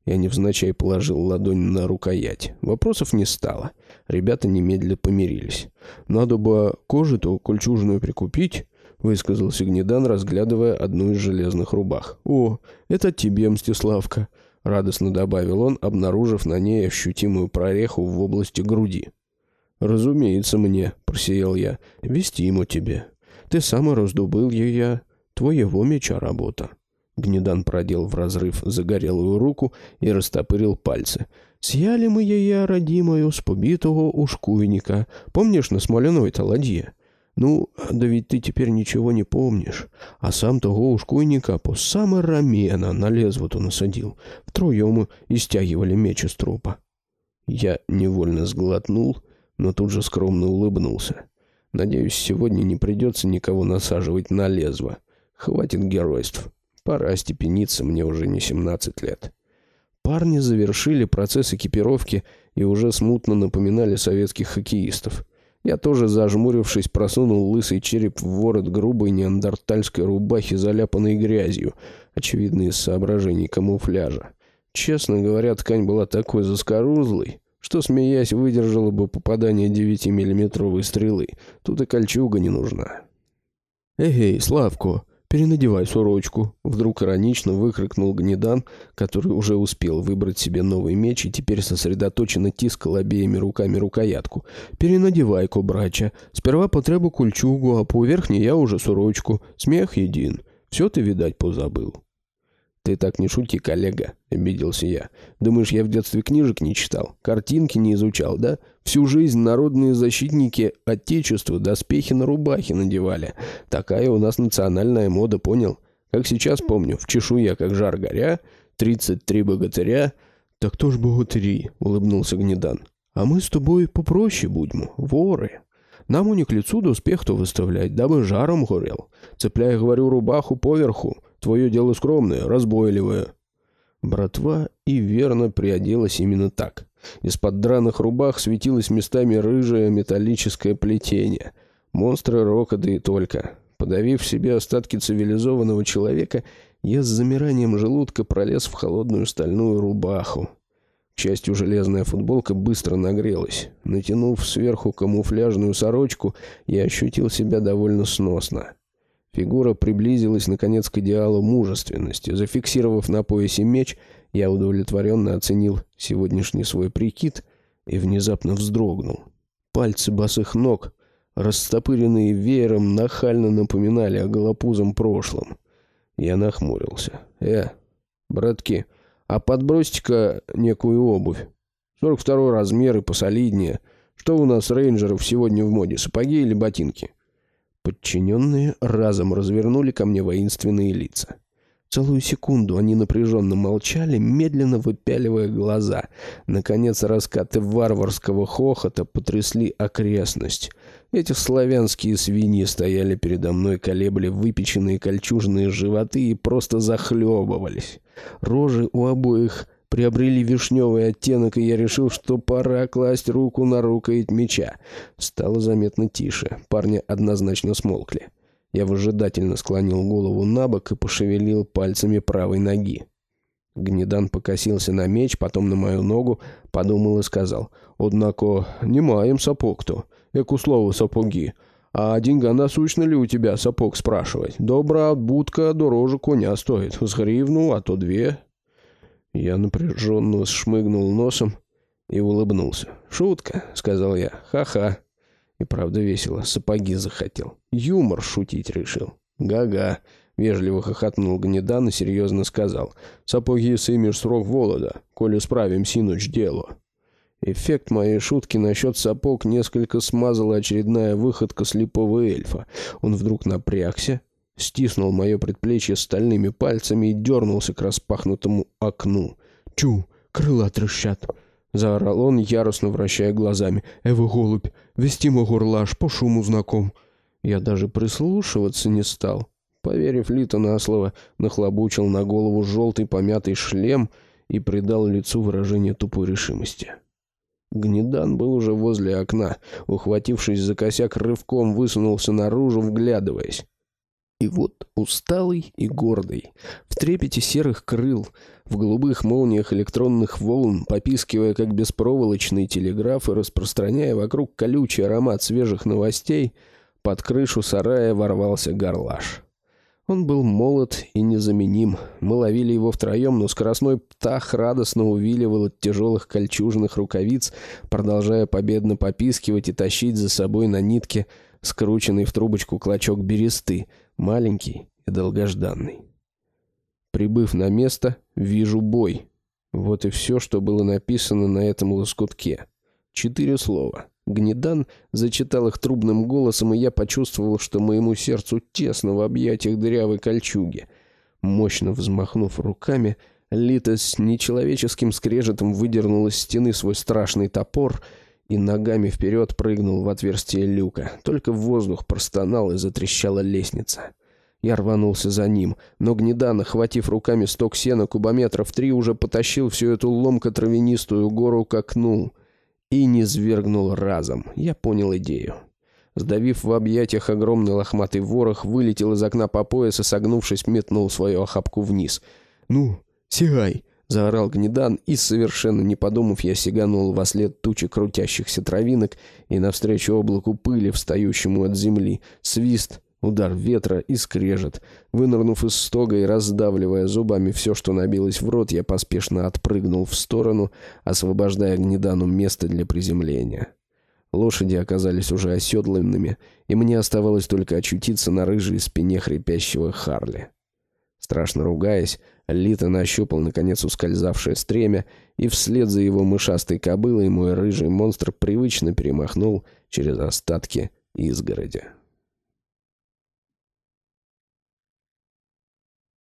Я невзначай положил ладонь на рукоять. Вопросов не стало. Ребята немедленно помирились. «Надо бы кожу-то кольчужную прикупить», — высказался Гнедан, разглядывая одну из железных рубах. «О, это тебе, Мстиславка. — радостно добавил он, обнаружив на ней ощутимую прореху в области груди. «Разумеется мне», — просиял я, — «вестимо тебе. Ты сам раздубыл ее, твоего меча работа». Гнедан продел в разрыв загорелую руку и растопырил пальцы. «Съяли мы ее, родимую, с побитого ушкуйника. Помнишь на смоляной-то ладье? Ну, да ведь ты теперь ничего не помнишь. А сам того ушкуйника по самой рамена на лезву-то насадил. Втроем и стягивали меч из трупа. Я невольно сглотнул, но тут же скромно улыбнулся. Надеюсь, сегодня не придется никого насаживать на лезво. Хватит геройств. Пора степениться, мне уже не 17 лет. Парни завершили процесс экипировки и уже смутно напоминали советских хоккеистов. Я тоже, зажмурившись, просунул лысый череп в ворот грубой неандертальской рубахи, заляпанной грязью, очевидно, из соображений камуфляжа. Честно говоря, ткань была такой заскорузлой, что, смеясь, выдержала бы попадание 9-миллиметровой стрелы. Тут и кольчуга не нужна. «Эгей, Славко!» «Перенадевай сорочку», — вдруг иронично выкрикнул Гнедан, который уже успел выбрать себе новый меч и теперь сосредоточенно тискал обеими руками рукоятку. «Перенадевай-ка, брача. Сперва потребу кульчугу, а по верхней я уже сорочку. Смех един. Все ты, видать, позабыл». «Ты так не шути, коллега», — обиделся я. «Думаешь, я в детстве книжек не читал, картинки не изучал, да? Всю жизнь народные защитники Отечества доспехи на рубахе надевали. Такая у нас национальная мода, понял? Как сейчас помню, в чешуе, как жар горя, тридцать три богатыря». «Так кто ж богатыри?» — улыбнулся Гнедан. «А мы с тобой попроще будем, воры». Нам у них лицу доспех-то выставлять, дабы жаром горел. Цепляй, говорю, рубаху поверху. Твое дело скромное, разбойливое». Братва и верно приоделась именно так. Из-под драных рубах светилось местами рыжее металлическое плетение. Монстры рока, да и только. Подавив в себе остатки цивилизованного человека, я с замиранием желудка пролез в холодную стальную рубаху. К счастью, железная футболка быстро нагрелась. Натянув сверху камуфляжную сорочку, я ощутил себя довольно сносно. Фигура приблизилась, наконец, к идеалу мужественности. Зафиксировав на поясе меч, я удовлетворенно оценил сегодняшний свой прикид и внезапно вздрогнул. Пальцы босых ног, растопыренные веером, нахально напоминали о голопузом прошлом. Я нахмурился. «Э, братки, а подбросьте-ка некую обувь. 42 размер и посолиднее. Что у нас рейнджеров сегодня в моде, сапоги или ботинки?» Подчиненные разом развернули ко мне воинственные лица. Целую секунду они напряженно молчали, медленно выпяливая глаза. Наконец раскаты варварского хохота потрясли окрестность. Эти славянские свиньи стояли передо мной, колебли выпеченные кольчужные животы и просто захлебывались. Рожи у обоих приобрели вишневый оттенок, и я решил, что пора класть руку на рукоять меча. Стало заметно тише. Парни однозначно смолкли. Я выжидательно склонил голову на бок и пошевелил пальцами правой ноги. Гнедан покосился на меч, потом на мою ногу, подумал и сказал. «Однако, не маем сапог-то. Эку слово сапоги. А деньга насущно ли у тебя сапог спрашивать? Добра будка дороже коня стоит. С гривну, а то две». Я напряженно шмыгнул носом и улыбнулся. «Шутка», — сказал я. «Ха-ха». И правда весело. Сапоги захотел. Юмор шутить решил. «Га-га», — вежливо хохотнул Гнедан и серьезно сказал. «Сапоги сымешь срок волода, коли справим синуч дело». Эффект моей шутки насчет сапог несколько смазала очередная выходка слепого эльфа. Он вдруг напрягся, стиснул мое предплечье стальными пальцами и дернулся к распахнутому окну. «Чу, крыла трещат!» — заорал он, яростно вращая глазами. «Эва, голубь, вести мой горлаш, по шуму знаком». Я даже прислушиваться не стал. Поверив Лита на слово, нахлобучил на голову желтый помятый шлем и придал лицу выражение тупой решимости. Гнедан был уже возле окна, ухватившись за косяк, рывком высунулся наружу, вглядываясь. И вот усталый и гордый, в трепете серых крыл, в голубых молниях электронных волн, попискивая как беспроволочный телеграф и распространяя вокруг колючий аромат свежих новостей, под крышу сарая ворвался горлаш. Он был молод и незаменим. Мы ловили его втроем, но скоростной птах радостно увиливал от тяжелых кольчужных рукавиц, продолжая победно попискивать и тащить за собой на нитке скрученный в трубочку клочок бересты, маленький и долгожданный. Прибыв на место, вижу бой. Вот и все, что было написано на этом лоскутке. Четыре слова — Гнедан зачитал их трубным голосом, и я почувствовал, что моему сердцу тесно в объятиях дырявой кольчуги. Мощно взмахнув руками, Лита с нечеловеческим скрежетом выдернул из стены свой страшный топор и ногами вперед прыгнул в отверстие люка. Только воздух простонал и затрещала лестница. Я рванулся за ним, но Гнедан, охватив руками сток сена кубометров три, уже потащил всю эту ломко-травянистую гору к окну — и не свергнул разом. Я понял идею. Сдавив в объятиях огромный лохматый ворох, вылетел из окна по пояс и, согнувшись, метнул свою охапку вниз. «Ну, сигай!» — заорал Гнедан, и, совершенно не подумав, я сиганул во след тучи крутящихся травинок и навстречу облаку пыли, встающему от земли. Свист, Удар ветра и скрежет. Вынырнув из стога и раздавливая зубами все, что набилось в рот, я поспешно отпрыгнул в сторону, освобождая гнедану место для приземления. Лошади оказались уже оседланными, и мне оставалось только очутиться на рыжей спине хрипящего Харли. Страшно ругаясь, Лита нащупал, наконец, ускользавшее стремя, и вслед за его мышастой кобылой мой рыжий монстр привычно перемахнул через остатки изгороди.